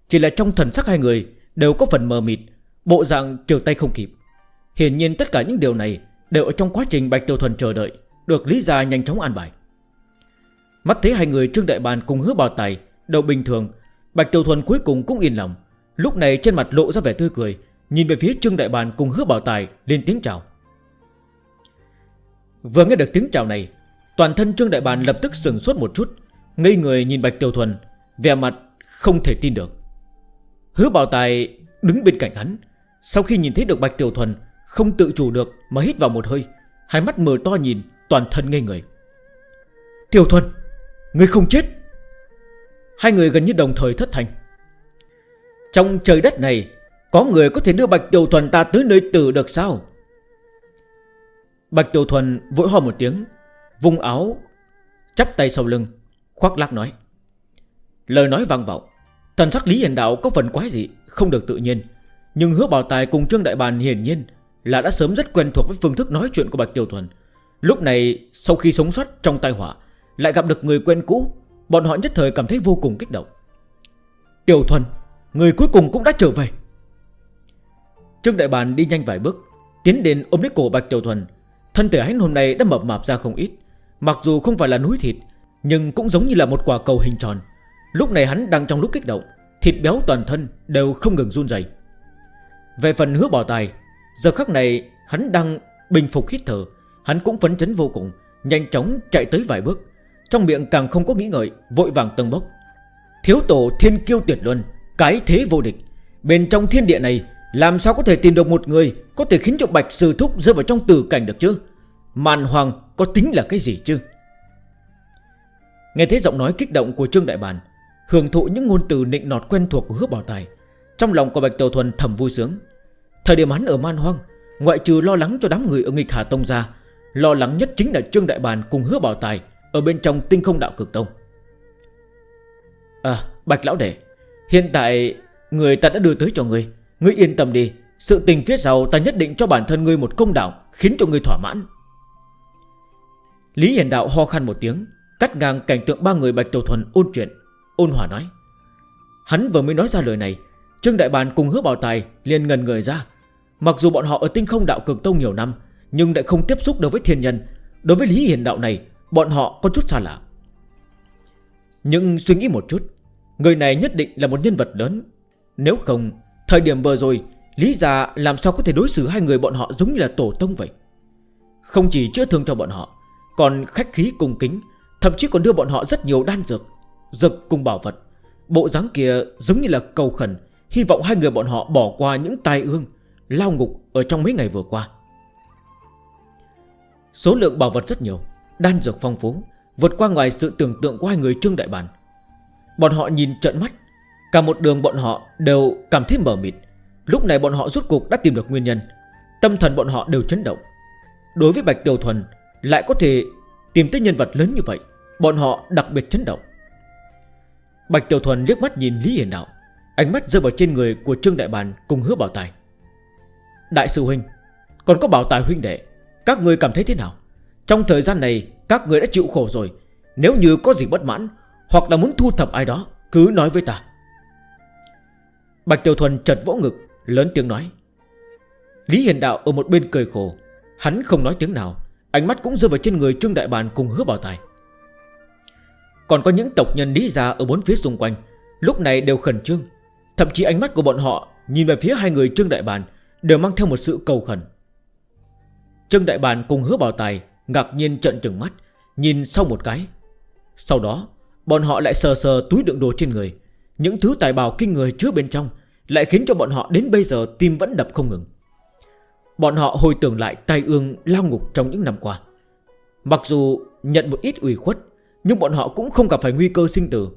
Chỉ là trong thần sắc hai người Đều có phần mờ mịt, Bộ dạng trường tay không kịp. Hiển nhiên tất cả những điều này Đều ở trong quá trình Bạch Tiêu Thuần chờ đợi, Được lý ra nhanh chóng an bài. Mắt thấy hai người Trương Đại Bàn cùng hứa bào tài Đầu bình thường, Bạch Tiêu Thuần cuối cùng cũng yên lòng. Lúc này trên mặt lộ ra vẻ tươi cười, Nhìn về phía Trương Đại Bàn cùng hứa bảo tài lên tiếng chào. Vừa nghe được tiếng chào này, Toàn thân Trương Đại Bàn lập tức sừng suốt một chút, Ngây người nhìn Bạch Tiểu Thuần, Vẻ mặt không thể tin được. Hứa Bảo Tài đứng bên cạnh hắn, Sau khi nhìn thấy được Bạch Tiểu Thuần Không tự chủ được mà hít vào một hơi, Hai mắt mở to nhìn, toàn thân ngây người. Tiểu Thuần Người không chết? Hai người gần như đồng thời thất thành Trong trời đất này Có người có thể đưa Bạch Tiểu Thuần ta tới nơi tử được sao? Bạch Tiểu Thuần vội ho một tiếng Vùng áo, Chắp tay sau lưng, Khoác lác nói. Lời nói vang vọng, Thần sắc Lý Hiền Đạo có phần quái dị, Không được tự nhiên. Nhưng hứa bảo tài cùng Trương Đại Bàn hiển nhiên Là đã sớm rất quen thuộc với phương thức nói chuyện của Bạch Tiểu Thuần. Lúc này, sau khi sống sót trong tai họa, Lại gặp được người quen cũ, Bọn họ nhất thời cảm thấy vô cùng kích động. Tiểu Thuần, Người cuối cùng cũng đã trở về. Trương Đại Bàn đi nhanh vài bước, Tiến đến ôm lấy cổ Bạch Tiểu Thuần. Thân thể hắn hôm nay đã mập mạp ra không ít. Mặc dù không phải là núi thịt, Nhưng cũng giống như là một quả cầu hình tròn. Lúc này hắn đang trong lúc kích động, Thịt béo toàn thân đều không ngừng run dày Về phần hứa bỏ tài, Giờ khắc này hắn đang bình phục hít thở. Hắn cũng phấn chấn vô cùng, Nhanh chóng chạy tới vài bước. Trong miệng càng không có nghĩ ngợi, Vội vàng tầng bốc. Thiếu tổ thiên kiêu tuyệt luân, Cái thế vô địch. Bên trong thiên địa này làm sao có thể tìm được một người Có thể khiến cho Bạch Sư Thúc rơi vào trong tử cảnh được chứ? Màn hoàng có tính là cái gì chứ? Nghe thấy giọng nói kích động của Trương Đại Bàn Hưởng thụ những ngôn từ nịnh nọt quen thuộc của hứa bảo tài, Trong lòng của Bạch Tiểu Thuần thầm vui sướng. Thời điểm hắn ở man hoang Ngoại trừ lo lắng cho đám người ở nghịch Hà Tông ra, Lo lắng nhất chính là Trương Đại Bàn cùng hứa bảo tài Ở bên trong tinh không đạo cực tông. À Bạch Lão Đệ, Hiện tại người ta đã đưa tới cho người. Ngươi yên tâm đi Sự tình phía sau ta nhất định cho bản thân ngươi một công đạo, Khiến cho ngươi thỏa mãn. Lý Hiền Đạo ho khăn một tiếng Cắt ngang cảnh tượng ba người Bạch Tiểu Thuần ôn chuyện Ôn hòa nói. Hắn vừa mới nói ra lời này Trương Đại Bàn cùng hứa bảo tài liền ngần người ra. Mặc dù bọn họ ở tinh không đạo cực tông nhiều năm Nhưng lại không tiếp xúc đối với thiên nhân. Đối với Lý Hiền Đạo này Bọn họ có chút xa lạ. Nhưng suy nghĩ một chút Người này nhất định là một nhân vật lớn. Nếu không Thời điểm vừa rồi, Lý già làm sao có thể đối xử hai người bọn họ giống như là tổ tông vậy? Không chỉ chữa thương cho bọn họ, Còn khách khí cùng kính, Thậm chí còn đưa bọn họ rất nhiều đan dược Dược cùng bảo vật. Bộ dáng kia giống như là cầu khẩn, Hy vọng hai người bọn họ bỏ qua những tai ương, Lao ngục ở trong mấy ngày vừa qua. Số lượng bảo vật rất nhiều, Đan dược phong phú, Vượt qua ngoài sự tưởng tượng của hai người Trương Đại Bản. Bọn họ nhìn trận mắt Cả một đường bọn họ đều cảm thấy mở mịt. Lúc này bọn họ rút cục đã tìm được nguyên nhân. Tâm thần bọn họ đều chấn động. Đối với Bạch Tiểu Thuần, Lại có thể tìm tới nhân vật lớn như vậy, Bọn họ đặc biệt chấn động. Bạch Tiểu Thuần liếc mắt nhìn Lý Hiền Đạo. Ánh mắt rơi vào trên người của Trương Đại Bàn Cùng hứa bảo tài. Đại sư Huynh, Còn có bảo tài huynh đệ, Các người cảm thấy thế nào? Trong thời gian này, các người đã chịu khổ rồi. Nếu như có gì bất mãn Hoặc là muốn thu thập ai đó, Cứ nói với ta. Bạch Tiểu Thuần chật vỗ ngực, Lớn tiếng nói. Lý Hiền Đạo ở một bên cười khổ. Hắn không nói tiếng nào, Ánh mắt cũng rơi vào trên người Trương Đại Bàn cùng hứa bảo tài. Còn có những tộc nhân lý già ở bốn phía xung quanh, Lúc này đều khẩn trương. Thậm chí ánh mắt của bọn họ Nhìn về phía hai người Trương Đại Bàn Đều mang theo một sự cầu khẩn. Trương Đại Bàn cùng hứa bảo tài Ngạc nhiên trận trừng mắt, Nhìn sau một cái. Sau đó, bọn họ lại sờ sờ túi đựng đồ trên người. Những thứ tài bào kinh người chứa bên trong Lại khiến cho bọn họ đến bây giờ tim vẫn đập không ngừng. Bọn họ hồi tưởng lại tai ương lao ngục trong những năm qua. Mặc dù nhận một ít ủy khuất, Nhưng bọn họ cũng không gặp phải nguy cơ sinh tử.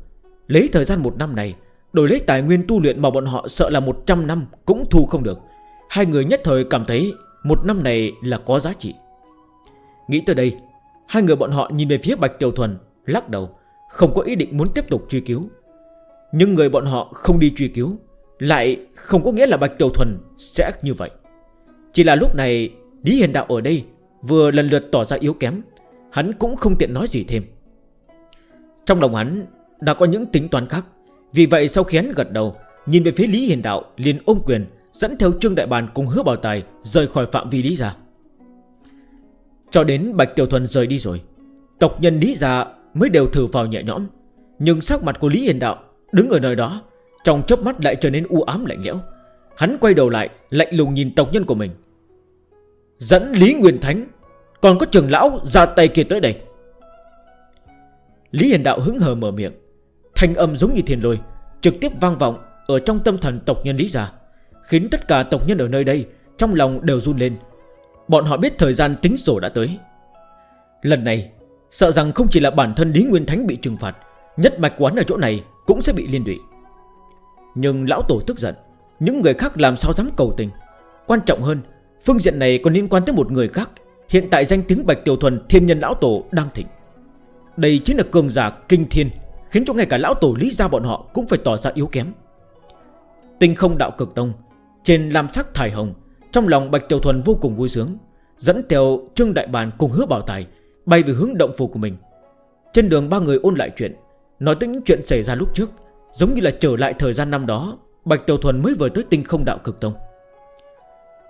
Lấy thời gian một năm này, Đổi lấy tài nguyên tu luyện mà bọn họ sợ là 100 năm cũng thu không được. Hai người nhất thời cảm thấy Một năm này là có giá trị. Nghĩ tới đây, Hai người bọn họ nhìn về phía Bạch Tiểu Thuần, Lắc đầu, Không có ý định muốn tiếp tục truy cứu. Nhưng người bọn họ không đi truy cứu, Lại không có nghĩa là Bạch Tiểu Thuần sẽ như vậy. Chỉ là lúc này, Lý Hiền Đạo ở đây Vừa lần lượt tỏ ra yếu kém, Hắn cũng không tiện nói gì thêm. Trong lòng hắn đã có những tính toán khác, Vì vậy sau khi hắn gật đầu, Nhìn về phía Lý Hiền Đạo liền ôm quyền Dẫn theo Trương Đại Bàn cùng hứa bảo tài Rời khỏi phạm vi Lý Gia. Cho đến Bạch Tiểu Thuần rời đi rồi, Tộc nhân Lý Gia mới đều thử vào nhẹ nhõm, Nhưng sắc mặt của Lý Hiền Đạo Đứng ở nơi đó, Trong chớp mắt lại trở nên u ám lạnh lẽo. Hắn quay đầu lại, lạnh lùng nhìn tộc nhân của mình. Dẫn Lý Nguyên Thánh, Còn có trưởng lão ra tay kia tới đây. Lý Hiền Đạo hứng hờ mở miệng. Thanh âm giống như thiền lôi, Trực tiếp vang vọng Ở trong tâm thần tộc nhân Lý Gia, Khiến tất cả tộc nhân ở nơi đây Trong lòng đều run lên. Bọn họ biết thời gian tính sổ đã tới. Lần này, Sợ rằng không chỉ là bản thân Lý Nguyên Thánh bị trừng phạt, Nhất mạch quán ở chỗ này cũng sẽ bị liên lụy. Nhưng lão tổ tức giận, Những người khác làm sao dám cầu tình. Quan trọng hơn, Phương diện này còn liên quan tới một người khác. Hiện tại danh tiếng Bạch Tiểu Thuần, Thiên nhân lão tổ đang thịnh. Đây chính là cường giả kinh thiên, Khiến cho ngay cả lão tổ lý gia bọn họ Cũng phải tỏ ra yếu kém. Tinh không đạo cực tông, Trên lam sắc thải hồng, Trong lòng Bạch Tiểu Thuần vô cùng vui sướng, Dẫn theo Trương Đại Bàn cùng hứa bảo tài Bay về hướng động phủ của mình. Trên đường ba người ôn lại chuyện Nói tới những chuyện xảy ra lúc trước, Giống như là trở lại thời gian năm đó, Bạch Tiểu Thuần mới vừa tới tinh không đạo cực tông.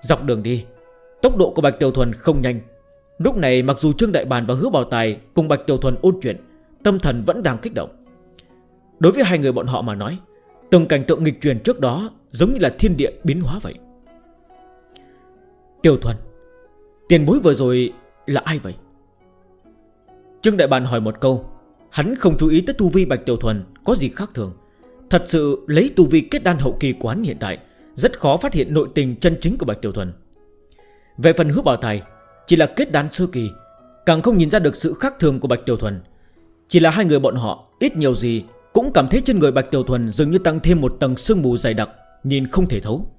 Dọc đường đi, Tốc độ của Bạch Tiểu Thuần không nhanh. Lúc này mặc dù Trương Đại Bàn và Hứa Bảo Tài Cùng Bạch Tiểu Thuần ôn chuyện, Tâm thần vẫn đang kích động. Đối với hai người bọn họ mà nói, Từng cảnh tượng nghịch truyền trước đó Giống như là thiên địa biến hóa vậy. Tiểu Thuần, Tiền bối vừa rồi là ai vậy? Trương Đại Bàn hỏi một câu Hắn không chú ý tới tu vi Bạch Tiểu Thuần, Có gì khác thường? Thật sự lấy tu vi kết đan hậu kỳ quán hiện tại, Rất khó phát hiện nội tình chân chính của Bạch Tiểu Thuần. Về phần hứa bảo tài, Chỉ là kết đan sơ kỳ, Càng không nhìn ra được sự khác thường của Bạch Tiểu Thuần. Chỉ là hai người bọn họ, Ít nhiều gì cũng cảm thấy trên người Bạch Tiểu Thuần Dường như tăng thêm một tầng sương mù dày đặc, Nhìn không thể thấu.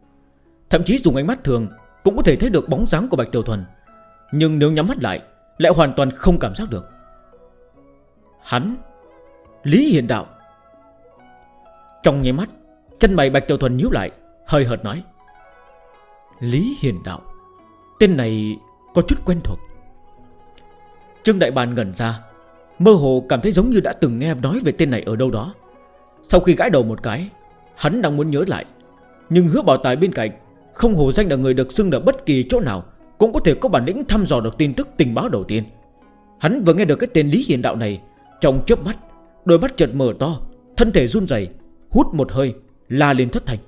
Thậm chí dùng ánh mắt thường Cũng có thể thấy được bóng dáng của Bạch Tiểu Thuần. Nhưng nếu nhắm mắt lại Lại hoàn toàn không cảm giác được. Hắn, Lý Hiền Đạo. Trong nháy mắt, Chân mày Bạch Tiểu Thuần nhíu lại, Hơi hợt nói, Lý Hiền Đạo, Tên này có chút quen thuộc. Trương Đại Bàn ngẩn ra, Mơ hồ cảm thấy giống như đã từng nghe nói về tên này ở đâu đó. Sau khi gãi đầu một cái, Hắn đang muốn nhớ lại, Nhưng hứa bảo tài bên cạnh Không hồ danh là người được xưng ở bất kỳ chỗ nào Cũng có thể có bản lĩnh thăm dò được tin tức tình báo đầu tiên. Hắn vừa nghe được cái tên Lý Hiền Đạo này trong chớp mắt, Đôi mắt chợt mở to, Thân thể run dày Hút một hơi, La lên thất thành.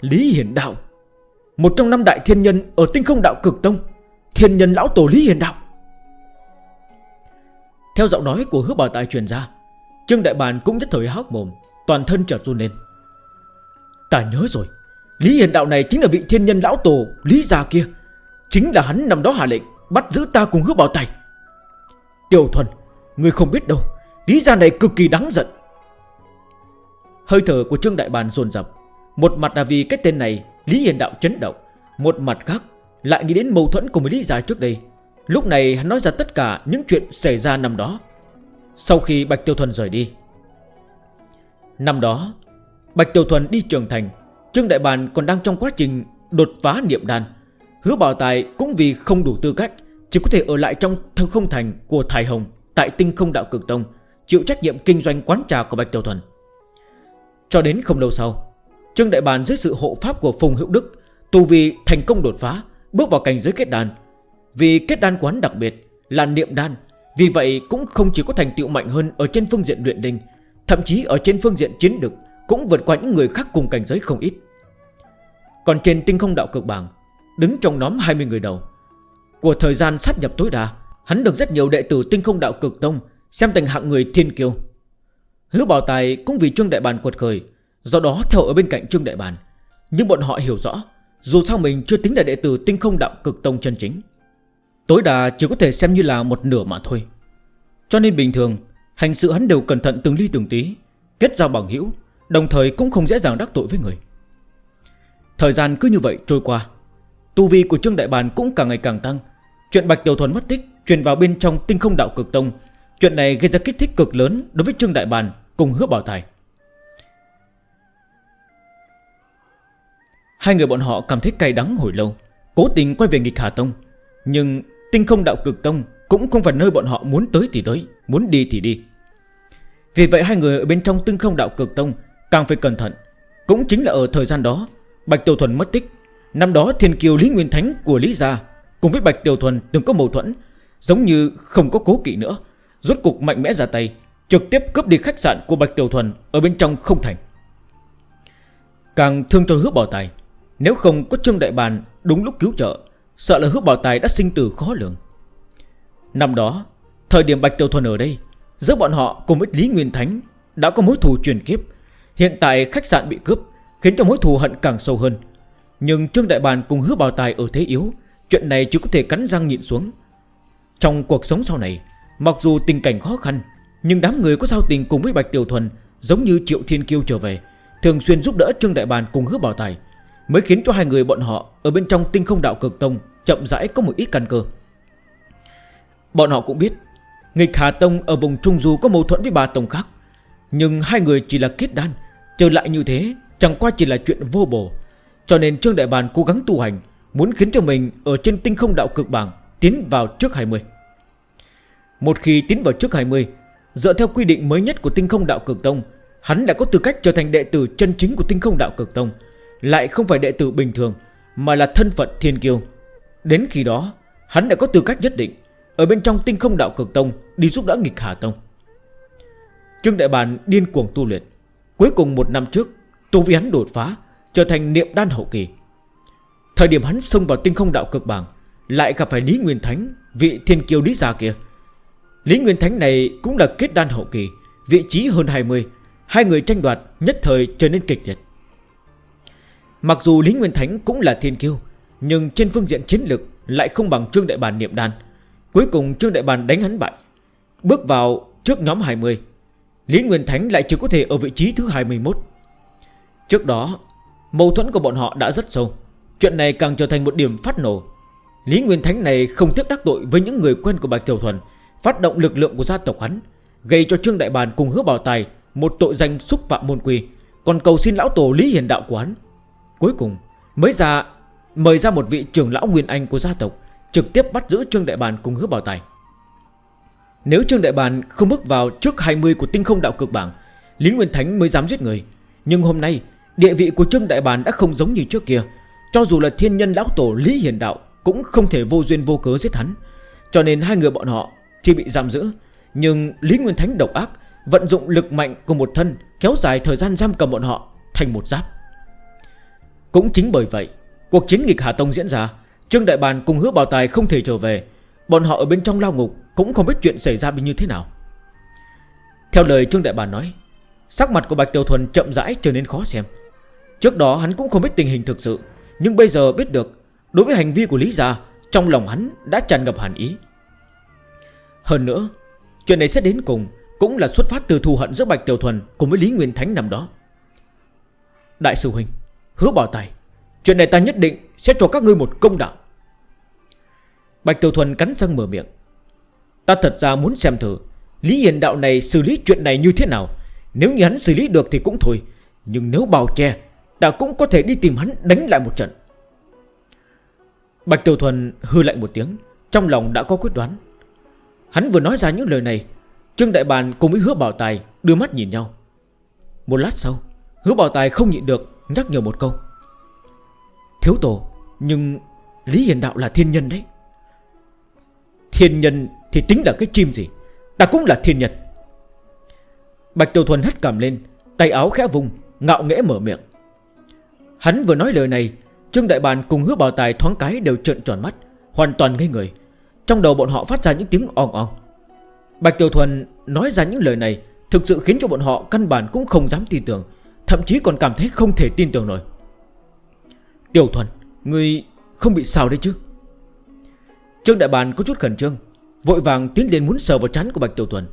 Lý Hiển Đạo, Một trong năm đại thiên nhân Ở tinh không đạo cực tông, Thiên nhân lão tổ Lý Hiển Đạo. Theo giọng nói của hứa bảo tài truyền ra, Trương Đại Bàn cũng nhất thời hóc mồm, Toàn thân chợt run lên. Ta nhớ rồi, Lý Hiển Đạo này chính là vị thiên nhân lão tổ Lý gia kia, Chính là hắn nằm đó hạ lệnh Bắt giữ ta cùng hứa bảo tài. Tiểu thuần Người không biết đâu, Lý ra này cực kỳ đáng giận. Hơi thở của Trương Đại Bàn dồn dập. Một mặt là vì cái tên này, Lý Hiền Đạo chấn động. Một mặt khác, lại nghĩ đến mâu thuẫn của mấy lý gia trước đây. Lúc này hắn nói ra tất cả những chuyện xảy ra năm đó. Sau khi Bạch Tiêu Thuần rời đi, Năm đó, Bạch Tiêu Thuần đi trường thành. Trương Đại Bàn còn đang trong quá trình đột phá niệm đàn Hứa bảo tài cũng vì không đủ tư cách, Chỉ có thể ở lại trong thân không thành của Thái Hồng. Tại tinh không đạo cực tông, Chịu trách nhiệm kinh doanh quán trà của Bạch Tiểu Thuần. Cho đến không lâu sau, Trương Đại Bàn dưới sự hộ pháp của Phùng Hữu Đức, Tu vì thành công đột phá, Bước vào cảnh giới kết đan. Vì kết đan quán đặc biệt là niệm đan, Vì vậy cũng không chỉ có thành tựu mạnh hơn Ở trên phương diện luyện đình Thậm chí ở trên phương diện chiến lực Cũng vượt qua những người khác cùng cảnh giới không ít. Còn trên tinh không đạo cực bảng, Đứng trong nhóm 20 người đầu, Của thời gian sát nhập tối đa Hắn được rất nhiều đệ tử tinh không đạo cực tông, Xem thành hạng người thiên kiêu. Hứa bảo tài cũng vì Trương Đại Bàn quật khởi, Do đó theo ở bên cạnh Trương Đại Bàn Nhưng bọn họ hiểu rõ, Dù sao mình chưa tính là đệ tử tinh không đạo cực tông chân chính. Tối đa chỉ có thể xem như là một nửa mà thôi. Cho nên bình thường, Hành sự hắn đều cẩn thận từng ly từng tí, Kết giao bằng hữu, Đồng thời cũng không dễ dàng đắc tội với người. Thời gian cứ như vậy trôi qua, Tu vi của Trương Đại Bàn cũng càng ngày càng tăng, Chuyện Bạch Tiểu Thuần mất tích Chuyển vào bên trong tinh không đạo cực tông. Chuyện này gây ra kích thích cực lớn Đối với Trương Đại Bàn cùng hứa bảo tài. Hai người bọn họ cảm thấy cay đắng hồi lâu, Cố tình quay về nghịch Hà Tông. Nhưng tinh không đạo cực tông Cũng không phải nơi bọn họ muốn tới thì tới, Muốn đi thì đi. Vì vậy hai người ở bên trong tinh không đạo cực tông Càng phải cẩn thận. Cũng chính là ở thời gian đó, Bạch Tiểu Thuần mất tích. Năm đó thiên kiều Lý Nguyên Thánh của Lý Gia Cùng với Bạch Tiểu Thuần từng có mâu thuẫn Giống như không có cố kỵ nữa. Rốt cục mạnh mẽ ra tay, Trực tiếp cướp đi khách sạn của Bạch Tiểu Thuần Ở bên trong không thành. Càng thương cho hứa bảo tài, Nếu không có Trương Đại Bàn đúng lúc cứu trợ, Sợ là hứa bảo tài đã sinh tử khó lường. Năm đó, Thời điểm Bạch Tiểu Thuần ở đây, Giữa bọn họ cùng với Lý Nguyên Thánh Đã có mối thù truyền kiếp. Hiện tại khách sạn bị cướp, Khiến cho mối thù hận càng sâu hơn. Nhưng Trương Đại Bàn cùng hứa bảo tài ở thế yếu, Chuyện này chỉ có thể cắn răng nhịn xuống. Trong cuộc sống sau này, Mặc dù tình cảnh khó khăn, Nhưng đám người có giao tình cùng với Bạch Tiểu Thuần Giống như Triệu Thiên Kiêu trở về, Thường xuyên giúp đỡ Trương Đại Bàn cùng hứa bảo tài, Mới khiến cho hai người bọn họ Ở bên trong tinh không đạo cực tông Chậm rãi có một ít căn cơ. Bọn họ cũng biết, Nghịch Hà Tông ở vùng Trung Du có mâu thuẫn với bà Tông khác, Nhưng hai người chỉ là kết đan, Trở lại như thế Chẳng qua chỉ là chuyện vô bổ, Cho nên Trương Đại Bàn cố gắng tu hành, Muốn khiến cho mình ở trên tinh không đạo cực bảng tiến vào trước 20 Một khi tiến vào trước 20 Dựa theo quy định mới nhất của tinh không đạo cực tông, Hắn đã có tư cách trở thành đệ tử chân chính của tinh không đạo cực tông, Lại không phải đệ tử bình thường, Mà là thân phận thiên kiêu. Đến khi đó, Hắn đã có tư cách nhất định, Ở bên trong tinh không đạo cực tông Đi giúp đỡ nghịch hà tông. Trương Đại Bản điên cuồng tu luyện. Cuối cùng một năm trước, Tu vi hắn đột phá, Trở thành niệm đan hậu kỳ. Thời điểm hắn xông vào tinh không đạo cực bảng lại gặp phải Lý Nguyên Thánh, Vị thiên kiêu Lý già kia. Lý Nguyên Thánh này cũng là kết đan hậu kỳ, Vị trí hơn 20 Hai người tranh đoạt nhất thời trở nên kịch liệt. Mặc dù Lý Nguyên Thánh cũng là thiên kiêu, Nhưng trên phương diện chiến lực Lại không bằng Trương Đại Bàn niệm đan. Cuối cùng Trương Đại Bàn đánh hắn bại. Bước vào trước nhóm 20 Lý Nguyên Thánh lại chỉ có thể ở vị trí thứ 21 Trước đó, Mâu thuẫn của bọn họ đã rất sâu. Chuyện này càng trở thành một điểm phát nổ. Lý Nguyên Thánh này không tiếc đắc tội với những người quen của Bạch Tiểu Thuần, Phát động lực lượng của gia tộc hắn, Gây cho Trương Đại Bàn cùng hứa bảo tài Một tội danh xúc phạm môn quy, Còn cầu xin lão tổ Lý Hiền Đạo của hắn. Cuối cùng, mới ra, Mời ra một vị trưởng lão Nguyên Anh của gia tộc, Trực tiếp bắt giữ Trương Đại Bàn cùng hứa bảo tài. Nếu Trương Đại Bàn không bước vào trước 20 của tinh không đạo cực bảng, Lý Nguyên Thánh mới dám giết người. Nhưng hôm nay, Địa vị của Trương Đại Bàn đã không giống như trước kia, Cho dù là thiên nhân lão tổ Lý Hiền Đạo cũng không thể vô duyên vô cớ giết hắn. Cho nên hai người bọn họ Chỉ bị giam giữ. Nhưng Lý Nguyên Thánh độc ác, Vận dụng lực mạnh của một thân, Kéo dài thời gian giam cầm bọn họ Thành một giáp. Cũng chính bởi vậy, Cuộc chiến nghịch Hà Tông diễn ra, Trương Đại Bàn cùng hứa bảo tài không thể trở về. Bọn họ ở bên trong lao ngục Cũng không biết chuyện xảy ra như thế nào. Theo lời Trương Đại Bàn nói, Sắc mặt của Bạch Tiểu Thuần chậm rãi trở nên khó xem. Trước đó hắn cũng không biết tình hình thực sự, Nhưng bây giờ biết được Đối với hành vi của Lý Gia, Trong lòng hắn đã tràn ngập hẳn ý. Hơn nữa, Chuyện này sẽ đến cùng Cũng là xuất phát từ thù hận giữa Bạch Tiểu Thuần Cùng với Lý Nguyên Thánh năm đó. Đại sư Huynh, Hứa bỏ tài, Chuyện này ta nhất định sẽ cho các ngươi một công đạo. Bạch Tiểu Thuần cắn răng mở miệng. Ta thật ra muốn xem thử, Lý Hiền Đạo này xử lý chuyện này như thế nào. Nếu như hắn xử lý được thì cũng thôi, Nhưng nếu bào che, Ta cũng có thể đi tìm hắn đánh lại một trận. Bạch Tiểu Thuần hư lạnh một tiếng, Trong lòng đã có quyết đoán. Hắn vừa nói ra những lời này, Trương Đại Bàn cùng với Hứa Bảo Tài đưa mắt nhìn nhau. Một lát sau, Hứa Bảo Tài không nhịn được nhắc nhở một câu. Thiếu tổ, Nhưng Lý Hiền Đạo là thiên nhân đấy. Thiên nhân thì tính là cái chim gì? Ta cũng là thiên nhân. Bạch Tiểu Thuần hất cảm lên, Tay áo khẽ vùng, Ngạo nghẽ mở miệng. Hắn vừa nói lời này Trương Đại Bàn cùng hứa bảo tài thoáng cái đều trợn tròn mắt, Hoàn toàn ngây người. Trong đầu bọn họ phát ra những tiếng ong ong. Bạch Tiểu Thuần nói ra những lời này, Thực sự khiến cho bọn họ căn bản cũng không dám tin tưởng, Thậm chí còn cảm thấy không thể tin tưởng nổi. Tiểu Thuần Người không bị sao đấy chứ? Trương Đại Bàn có chút khẩn trương, Vội vàng tiến lên muốn sờ vào trán của Bạch Tiểu Thuần.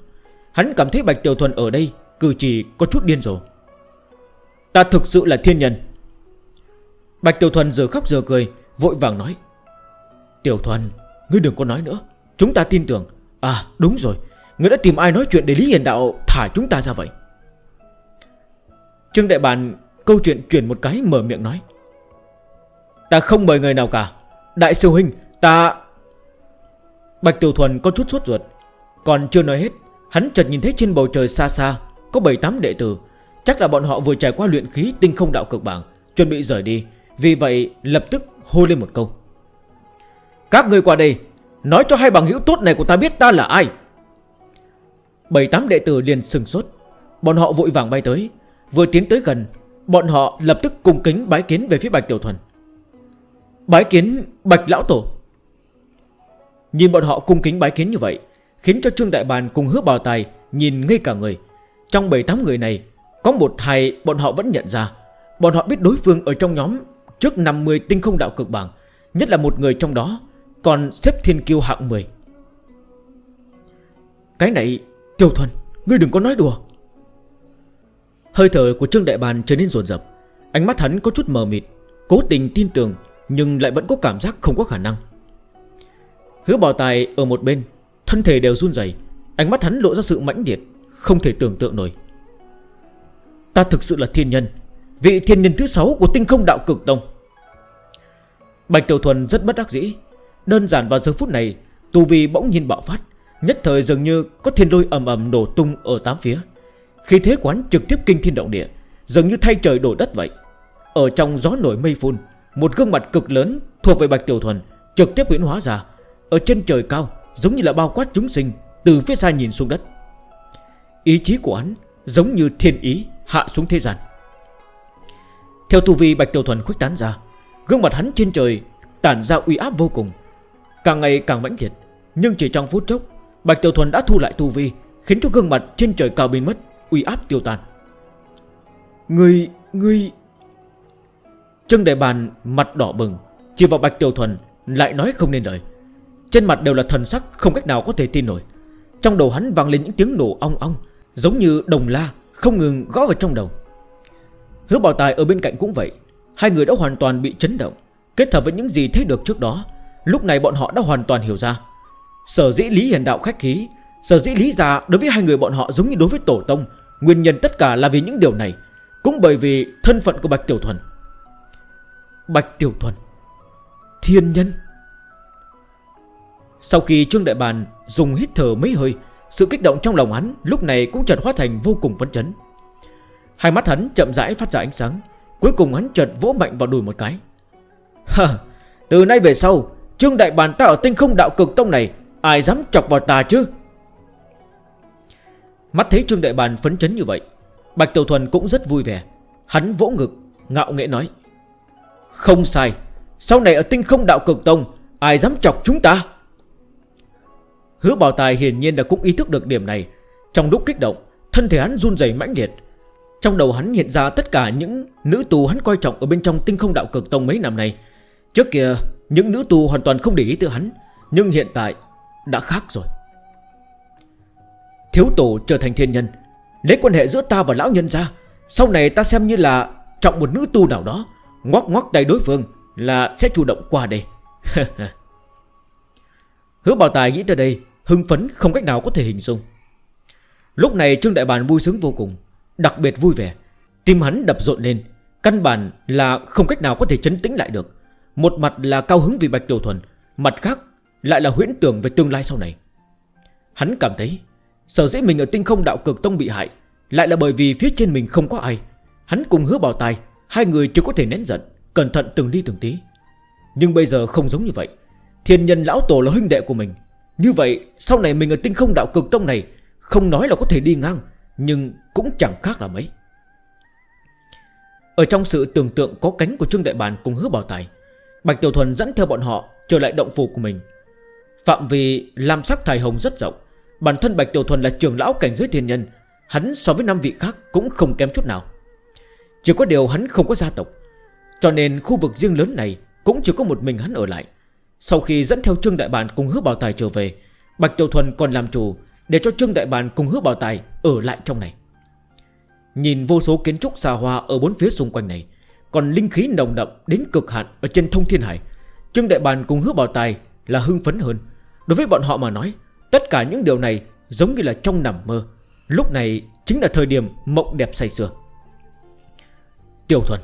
Hắn cảm thấy Bạch Tiểu Thuần ở đây Cử chỉ có chút điên rồi Ta thực sự là thiên nhân Bạch Tiểu Thuần giờ khóc giờ cười, Vội vàng nói, Tiểu Thuần, Ngươi đừng có nói nữa. Chúng ta tin tưởng. À đúng rồi. Ngươi đã tìm ai nói chuyện để Lý Hiền Đạo thả chúng ta ra vậy? Trương Đại Bàn Câu chuyện chuyển một cái mở miệng nói, Ta không mời người nào cả. Đại sư huynh, ta Bạch Tiểu Thuần có chút sốt ruột, Còn chưa nói hết, Hắn chợt nhìn thấy trên bầu trời xa xa Có 7-8 đệ tử. Chắc là bọn họ vừa trải qua luyện khí tinh không đạo cực bảng, Chuẩn bị rời đi. Vì vậy, lập tức hô lên một câu. Các người qua đây, Nói cho hai bằng hữu tốt này của ta biết ta là ai. Bảy tám đệ tử liền sừng sốt. Bọn họ vội vàng bay tới. Vừa tiến tới gần, Bọn họ lập tức cung kính bái kiến về phía Bạch Tiểu Thuần. Bái kiến Bạch Lão Tổ. Nhìn bọn họ cung kính bái kiến như vậy, Khiến cho Trương Đại Bàn cùng hứa bào tài Nhìn ngay cả người. Trong 7-8 người này, Có một hai bọn họ vẫn nhận ra. Bọn họ biết đối phương ở trong nhóm Trước 50 tinh không đạo cực bảng, Nhất là một người trong đó, Còn xếp thiên kiêu hạng 10 Cái này, Tiêu Thuần, Ngươi đừng có nói đùa. Hơi thở của Trương Đại Bàn trở nên ruồn rập Ánh mắt hắn có chút mờ mịt, Cố tình tin tưởng Nhưng lại vẫn có cảm giác không có khả năng. Hứa bảo tài ở một bên, Thân thể đều run dày Ánh mắt hắn lộ ra sự mãnh liệt, Không thể tưởng tượng nổi. Ta thực sự là thiên nhân, Vị thiên nhân thứ sáu của tinh không đạo cực tông. Bạch Tiểu Thuần rất bất đắc dĩ. Đơn giản vào giờ phút này Tu vi bỗng nhiên bạo phát, Nhất thời dường như có thiên lôi ầm ầm nổ tung ở tám phía. Khi thế quán trực tiếp kinh thiên động địa, Dường như thay trời đổ đất vậy. Ở trong gió nổi mây phun, Một gương mặt cực lớn thuộc về Bạch Tiểu Thuần Trực tiếp huyễn hóa ra. Ở trên trời cao, giống như là bao quát chúng sinh, Từ phía xa nhìn xuống đất. Ý chí của hắn giống như thiên ý Hạ xuống thế gian. Theo tu vi Bạch Tiểu Thuần khuếch tán ra Gương mặt hắn trên trời tản ra uy áp vô cùng. Càng ngày càng mãnh liệt Nhưng chỉ trong phút chốc Bạch Tiểu Thuần đã thu lại tu vi Khiến cho gương mặt trên trời cao biến mất Uy áp tiêu tan Người, người! Chân đại bàn mặt đỏ bừng Chỉ vào Bạch Tiểu Thuần lại nói không nên đợi. Trên mặt đều là thần sắc không cách nào có thể tin nổi. Trong đầu hắn vang lên những tiếng nổ ong ong Giống như đồng la không ngừng gõ vào trong đầu. Hứa bảo tài ở bên cạnh cũng vậy Hai người đã hoàn toàn bị chấn động, Kết hợp với những gì thấy được trước đó. Lúc này bọn họ đã hoàn toàn hiểu ra. Sở dĩ Lý Hiền Đạo khách khí, Sở dĩ Lý Gia đối với hai người bọn họ giống như đối với Tổ Tông, Nguyên nhân tất cả là vì những điều này, Cũng bởi vì thân phận của Bạch Tiểu Thuần. Bạch Tiểu Thuần, Thiên nhân. Sau khi Trương Đại Bàn dùng hít thở mấy hơi, Sự kích động trong lòng hắn lúc này cũng chợt hóa thành vô cùng phấn chấn. Hai mắt hắn chậm rãi phát ra ánh sáng. Cuối cùng hắn chợt vỗ mạnh vào đùi một cái. Hờ Từ nay về sau, Trương đại bàn ta ở tinh không đạo cực tông này, Ai dám chọc vào ta chứ? Mắt thấy Trương đại bàn phấn chấn như vậy, Bạch Tiểu Thuần cũng rất vui vẻ. Hắn vỗ ngực, Ngạo nghệ nói, Không sai, Sau này ở tinh không đạo cực tông, Ai dám chọc chúng ta? Hứa bảo tài hiển nhiên đã cũng ý thức được điểm này. Trong lúc kích động, Thân thể hắn run dày mãnh liệt trong đầu hắn hiện ra tất cả những nữ tù hắn coi trọng ở bên trong tinh không đạo cực tông mấy năm này Trước kia, những nữ tù hoàn toàn không để ý tới hắn, Nhưng hiện tại đã khác rồi. Thiếu tổ trở thành thiên nhân, Lấy quan hệ giữa ta và lão nhân ra, Sau này ta xem như là trọng một nữ tu nào đó, Ngoắc ngoắc tay đối phương là sẽ chủ động qua đây. (laughs) Hứa bảo tài nghĩ tới đây, Hưng phấn không cách nào có thể hình dung. Lúc này Trương Đại Bàn vui sướng vô cùng. Đặc biệt vui vẻ, Tim hắn đập rộn lên. Căn bản là không cách nào có thể chấn tĩnh lại được. Một mặt là cao hứng vì Bạch Tiểu Thuần, Mặt khác lại là huyễn tưởng về tương lai sau này. Hắn cảm thấy, Sở dĩ mình ở tinh không đạo cực tông bị hại Lại là bởi vì phía trên mình không có ai. Hắn cùng hứa bảo tài, Hai người chưa có thể nén giận, Cẩn thận từng đi từng tí. Nhưng bây giờ không giống như vậy. Thiên nhân lão tổ là huynh đệ của mình. Như vậy, sau này mình ở tinh không đạo cực tông này Không nói là có thể đi ngang, Nhưng cũng chẳng khác là mấy. Ở trong sự tưởng tượng có cánh của Trương Đại Bàn cùng hứa bảo tài, Bạch Tiểu Thuần dẫn theo bọn họ Trở lại động phủ của mình. Phạm vi làm sắc thải hồng rất rộng, Bản thân Bạch Tiểu Thuần là trưởng lão cảnh giới thiên nhân, Hắn so với năm vị khác cũng không kém chút nào. Chỉ có điều hắn không có gia tộc, Cho nên khu vực riêng lớn này Cũng chỉ có một mình hắn ở lại. Sau khi dẫn theo Trương Đại Bàn cùng hứa bảo tài trở về, Bạch Tiểu Thuần còn làm chủ Để cho Trương Đại Bàn cùng hứa bảo tài ở lại trong này. Nhìn vô số kiến trúc xa hoa ở bốn phía xung quanh này, Còn linh khí nồng đậm đến cực hạn Ở trên thông thiên hải. Trương Đại Bàn cùng hứa bảo tài là hưng phấn hơn. Đối với bọn họ mà nói, Tất cả những điều này giống như là trong nằm mơ. Lúc này chính là thời điểm mộng đẹp say sưa. Tiểu Thuần,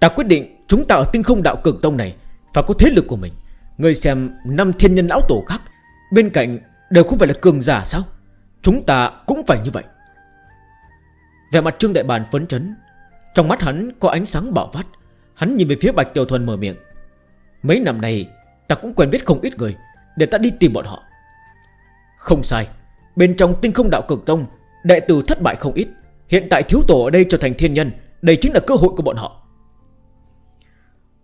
Ta quyết định chúng ta ở tinh không đạo cực tông này Phải có thế lực của mình. Người xem năm thiên nhân lão tổ khác, Bên cạnh đều không phải là cường giả sao? Chúng ta cũng phải như vậy về mặt Trương Đại Bàn phấn chấn, Trong mắt hắn có ánh sáng bạo phát. Hắn nhìn về phía Bạch Tiểu Thuần mở miệng. Mấy năm nay, ta cũng quen biết không ít người, Để ta đi tìm bọn họ. Không sai, Bên trong tinh không đạo cực tông, Đệ tử thất bại không ít. Hiện tại thiếu tổ ở đây trở thành thiên nhân, Đây chính là cơ hội của bọn họ.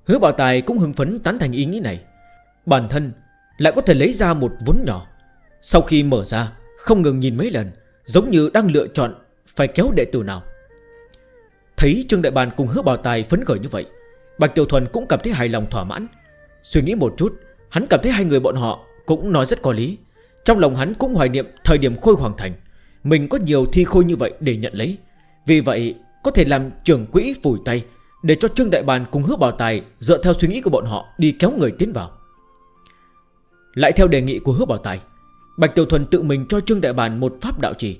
Hứa bảo tài cũng hưng phấn tán thành ý nghĩ này. Bản thân lại có thể lấy ra một vốn nhỏ. Sau khi mở ra, Không ngừng nhìn mấy lần, Giống như đang lựa chọn phải kéo đệ tử nào? Thấy Trương Đại Bàn cùng hứa bào tài phấn khởi như vậy, Bạch Tiểu Thuần cũng cảm thấy hài lòng thỏa mãn. Suy nghĩ một chút, Hắn cảm thấy hai người bọn họ cũng nói rất có lý. Trong lòng hắn cũng hoài niệm thời điểm khôi hoàng thành. Mình có nhiều thi khôi như vậy để nhận lấy. Vì vậy, có thể làm trưởng quỹ phủi tay Để cho Trương Đại Bàn cùng hứa bào tài Dựa theo suy nghĩ của bọn họ đi kéo người tiến vào. Lại theo đề nghị của hứa bảo tài Bạch Tiểu Thuần tự mình cho Trương Đại Bàn một pháp đạo trì.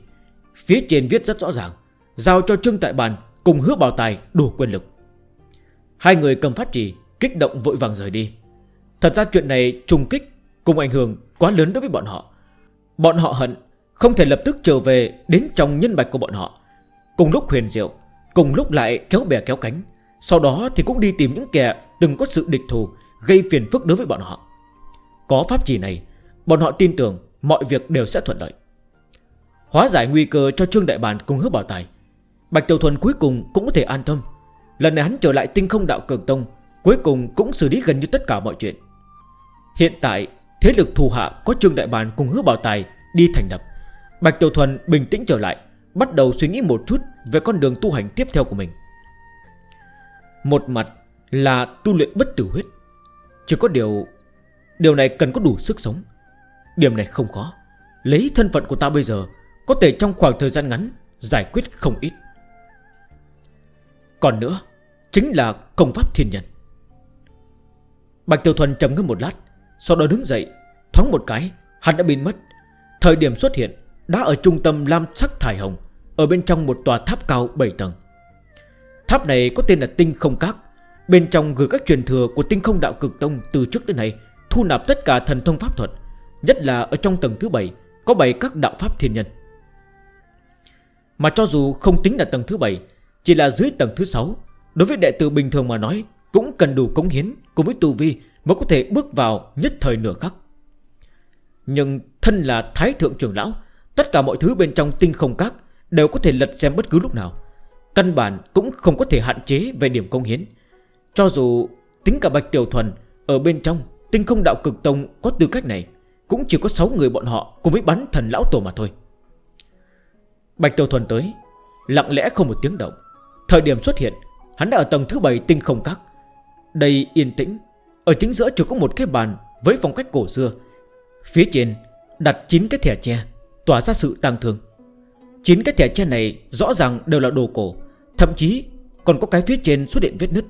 Phía trên viết rất rõ ràng, Giao cho Trương Tại Bàn cùng hứa bảo tài đủ quyền lực. Hai người cầm phát trì, Kích động vội vàng rời đi. Thật ra chuyện này trùng kích Cùng ảnh hưởng quá lớn đối với bọn họ. Bọn họ hận, Không thể lập tức trở về đến trong nhân bạch của bọn họ. Cùng lúc huyền diệu, Cùng lúc lại kéo bè kéo cánh, Sau đó thì cũng đi tìm những kẻ từng có sự địch thù, Gây phiền phức đối với bọn họ. Có pháp trì này, Bọn họ tin tưởng mọi việc đều sẽ thuận lợi. Hóa giải nguy cơ cho Trương Đại Bản cùng hứa bảo tài. Bạch Tiểu Thuần cuối cùng cũng có thể an tâm. Lần này hắn trở lại tinh không đạo cường tông, Cuối cùng cũng xử lý gần như tất cả mọi chuyện. Hiện tại, Thế lực thù hạ có Trương Đại Bản cùng hứa bảo tài Đi thành đập Bạch Tiểu Thuần bình tĩnh trở lại, Bắt đầu suy nghĩ một chút về con đường tu hành tiếp theo của mình. Một mặt là tu luyện bất tử huyết. Chỉ có điều Điều này cần có đủ sức sống. Điểm này không khó. Lấy thân phận của ta bây giờ có thể trong khoảng thời gian ngắn, Giải quyết không ít. Còn nữa, Chính là công pháp thiên nhân. Bạch Tiểu Thuần trầm ngâm một lát, Sau đó đứng dậy, Thoáng một cái, Hắn đã biến mất. Thời điểm xuất hiện, Đã ở trung tâm lam sắc thải hồng, Ở bên trong một tòa tháp cao 7 tầng. Tháp này có tên là Tinh Không Các. Bên trong gửi các truyền thừa của Tinh Không Đạo Cực Tông từ trước đến nay, Thu nạp tất cả thần thông pháp thuật, Nhất là ở trong tầng thứ 7 Có 7 các đạo pháp thiên nhân. Mà cho dù không tính là tầng thứ 7 Chỉ là dưới tầng thứ 6 Đối với đệ tử bình thường mà nói, Cũng cần đủ cống hiến cùng với tu vi Mới có thể bước vào nhất thời nửa khắc. Nhưng thân là thái thượng trưởng lão, Tất cả mọi thứ bên trong tinh không các Đều có thể lật xem bất cứ lúc nào. Căn bản cũng không có thể hạn chế Về điểm cống hiến. Cho dù tính cả Bạch Tiểu Thuần, Ở bên trong tinh không đạo cực tông có tư cách này, Cũng chỉ có 6 người bọn họ cùng với bắn thần lão tổ mà thôi. Bạch Tiểu Thuần tới. Lặng lẽ không một tiếng động. Thời điểm xuất hiện, Hắn đã ở tầng thứ 7 tinh không các. Đây yên tĩnh. Ở chính giữa chỉ có một cái bàn Với phong cách cổ xưa. Phía trên, đặt 9 cái thẻ tre, Tỏa ra sự tang thương. 9 cái thẻ tre này rõ ràng đều là đồ cổ. Thậm chí còn có cái phía trên xuất hiện vết nứt.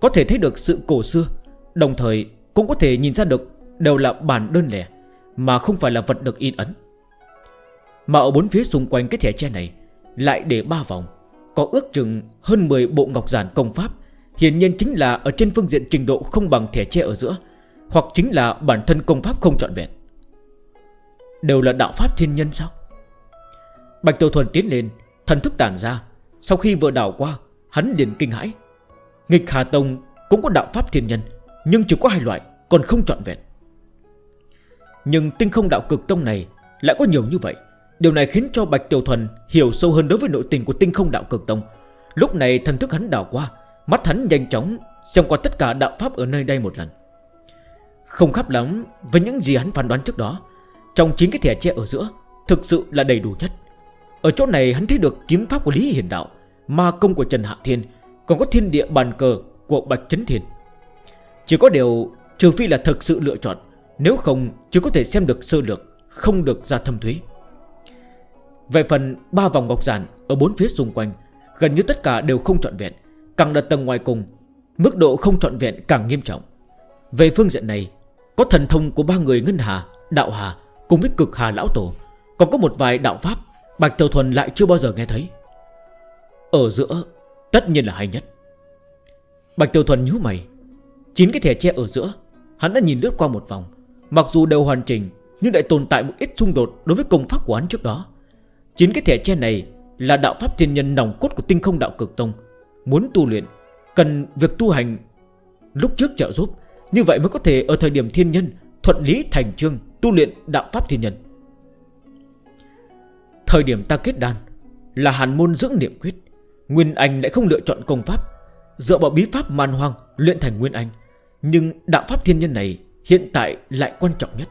Có thể thấy được sự cổ xưa. Đồng thời cũng có thể nhìn ra được Đều là bản đơn lẻ, Mà không phải là vật được in ấn. Mà ở bốn phía xung quanh cái thẻ tre này Lại để ba vòng. Có ước chừng hơn 10 bộ ngọc giản công pháp, Hiển nhiên chính là ở trên phương diện trình độ không bằng thẻ tre ở giữa, Hoặc chính là bản thân công pháp không trọn vẹn. Đều là đạo pháp thiên nhân sao? Bạch Tiểu Thuần tiến lên, Thần thức tản ra. Sau khi vừa đảo qua, Hắn liền kinh hãi. Nghịch Hà Tông cũng có đạo pháp thiên nhân, Nhưng chỉ có hai loại, Còn không trọn vẹn. Nhưng tinh không đạo cực tông này Lại có nhiều như vậy. Điều này khiến cho Bạch Tiểu Thuần hiểu sâu hơn đối với nội tình của tinh không đạo cực tông. Lúc này thần thức hắn đảo qua, Mắt hắn nhanh chóng xem qua tất cả đạo pháp ở nơi đây một lần. Không khắp lắm với những gì hắn phán đoán trước đó, Trong chính cái thẻ tre ở giữa Thực sự là đầy đủ nhất. Ở chỗ này hắn thấy được kiếm pháp của Lý Hiển Đạo, Ma công của Trần Hạ Thiên, Còn có thiên địa bàn cờ của Bạch Trấn Thiên. Chỉ có điều, trừ phi là thực sự lựa chọn, Nếu không chỉ có thể xem được sơ lược, Không được ra thâm thúy về phần ba vòng ngọc giản Ở bốn phía xung quanh, Gần như tất cả đều không trọn vẹn, Càng là tầng ngoài cùng, Mức độ không trọn vẹn càng nghiêm trọng. Về phương diện này, Có thần thông của ba người Ngân Hà, Đạo Hà cùng với cực Hà Lão Tổ, Còn có một vài đạo Pháp Bạch tiêu Thuần lại chưa bao giờ nghe thấy. Ở giữa, tất nhiên là hay nhất. Bạch tiêu Thuần nhíu mày, chín cái thẻ che ở giữa, Hắn đã nhìn lướt qua một vòng, Mặc dù đều hoàn chỉnh, Nhưng lại tồn tại một ít xung đột đối với công pháp của hắn trước đó. Chính cái thẻ tre này là đạo pháp thiên nhân nòng cốt của tinh không đạo cực tông. Muốn tu luyện, Cần việc tu hành Lúc trước trợ giúp. Như vậy mới có thể ở thời điểm thiên nhân, Thuận lý thành trương, tu luyện đạo pháp thiên nhân. Thời điểm ta kết đan Là hàn môn dưỡng niệm quyết. Nguyên Anh lại không lựa chọn công pháp, Dựa vào bí pháp man hoang luyện thành Nguyên Anh. Nhưng đạo pháp thiên nhân này Hiện tại lại quan trọng nhất.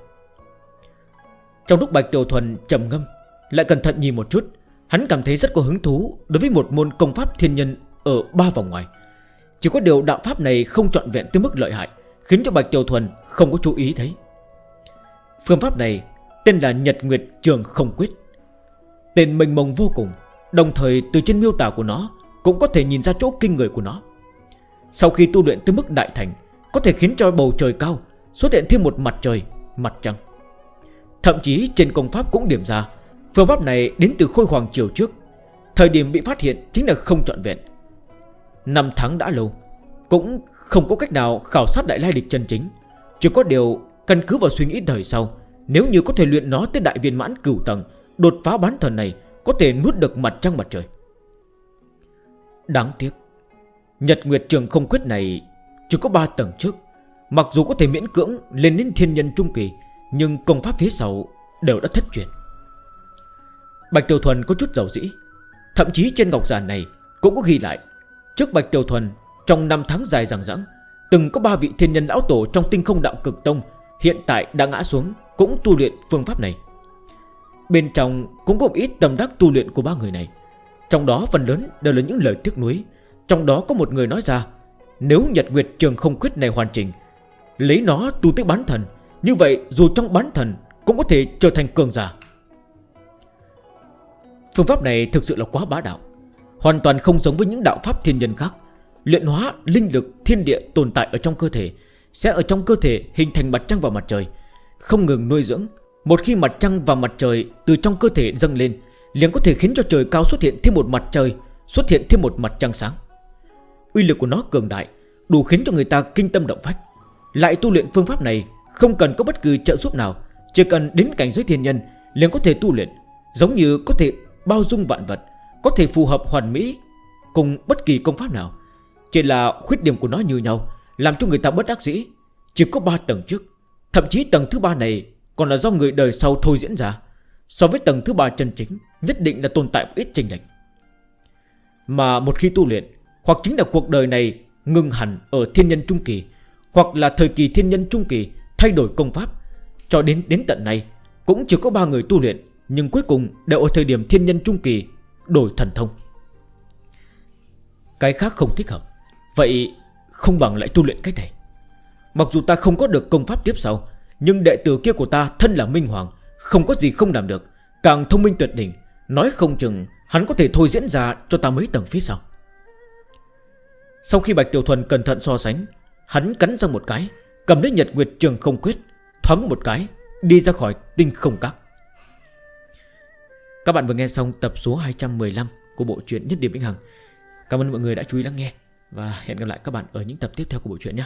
Trong lúc Bạch Tiểu Thuần trầm ngâm lại cẩn thận nhìn một chút Hắn cảm thấy rất có hứng thú Đối với một môn công pháp thiên nhân Ở ba vòng ngoài. Chỉ có điều đạo pháp này không trọn vẹn tới mức lợi hại Khiến cho Bạch Tiểu Thuần không có chú ý thấy. Phương pháp này Tên là Nhật Nguyệt Trường Không Quyết. Tên mênh mông vô cùng Đồng thời từ trên miêu tả của nó Cũng có thể nhìn ra chỗ kinh người của nó. Sau khi tu luyện tới mức đại thành Có thể khiến cho bầu trời cao Xuất hiện thêm một mặt trời, mặt trăng. Thậm chí trên công pháp cũng điểm ra Phương pháp này đến từ khôi hoàng chiều trước. Thời điểm bị phát hiện chính là không trọn vẹn. Năm tháng đã lâu, Cũng không có cách nào khảo sát đại lai địch chân chính. Chỉ có điều căn cứ vào suy nghĩ đời sau, Nếu như có thể luyện nó tới đại viên mãn cửu tầng, Đột phá bán thần này Có thể nuốt được mặt trăng mặt trời. Đáng tiếc, Nhật Nguyệt Trường không quyết này Chỉ có 3 tầng trước. Mặc dù có thể miễn cưỡng lên đến thiên nhân trung kỳ, Nhưng công pháp phía sau đều đã thất truyền. Bạch Tiểu Thuần có chút giàu dĩ. Thậm chí trên ngọc giản này cũng có ghi lại, Trước Bạch Tiểu Thuần, Trong năm tháng dài rằng rãng Từng có ba vị thiên nhân lão tổ trong tinh không đạo cực tông Hiện tại đã ngã xuống Cũng tu luyện phương pháp này. Bên trong cũng có ít tầm đắc tu luyện của ba người này. Trong đó phần lớn đều là những lời tiếc nuối. Trong đó có một người nói ra, Nếu Nhật Nguyệt Trường không quyết này hoàn chỉnh, Lấy nó tu tới bán thần, Như vậy dù trong bán thần Cũng có thể trở thành cường giả. Phương pháp này thực sự là quá bá đạo. Hoàn toàn không giống với những đạo pháp thiên nhân khác. Luyện hóa linh lực thiên địa tồn tại ở trong cơ thể, Sẽ ở trong cơ thể hình thành mặt trăng và mặt trời. Không ngừng nuôi dưỡng, Một khi mặt trăng và mặt trời từ trong cơ thể dâng lên, Liền có thể khiến cho trời cao xuất hiện thêm một mặt trời, Xuất hiện thêm một mặt trăng sáng. Uy lực của nó cường đại, Đủ khiến cho người ta kinh tâm động phách. Lại tu luyện phương pháp này, Không cần có bất cứ trợ giúp nào. Chỉ cần đến cảnh giới thiên nhân, liền có thể tu luyện, Giống như có thể bao dung vạn vật Có thể phù hợp hoàn mỹ Cùng bất kỳ công pháp nào. Chỉ là khuyết điểm của nó như nhau, Làm cho người ta bất đắc dĩ. Chỉ có 3 tầng trước, Thậm chí tầng thứ ba này còn là do người đời sau thôi diễn ra. So với tầng thứ ba chân chính, Nhất định là tồn tại ít chênh lệch. Mà một khi tu luyện, Hoặc chính là cuộc đời này ngừng hẳn ở thiên nhân trung kỳ, Hoặc là thời kỳ thiên nhân trung kỳ Thay đổi công pháp, Cho đến đến tận này, Cũng chỉ có ba người tu luyện nhưng cuối cùng đều ở thời điểm thiên nhân trung kỳ, Đổi thần thông. Cái khác không thích hợp. Vậy không bằng lại tu luyện cách này. Mặc dù ta không có được công pháp tiếp sau, Nhưng đệ tử kia của ta thân là Minh Hoàng, Không có gì không làm được. Càng thông minh tuyệt đỉnh, Nói không chừng hắn có thể thôi diễn ra cho ta mấy tầng phía sau. Sau khi Bạch Tiểu Thuần cẩn thận so sánh, Hắn cắn ra một cái, Cầm lấy nhật nguyệt trường không quyết, Thoáng một cái, Đi ra khỏi tinh không các. Các bạn vừa nghe xong tập số 215 của bộ truyện Nhất Điểm Vĩnh Hằng. Cảm ơn mọi người đã chú ý lắng nghe và hẹn gặp lại các bạn ở những tập tiếp theo của bộ truyện nhé.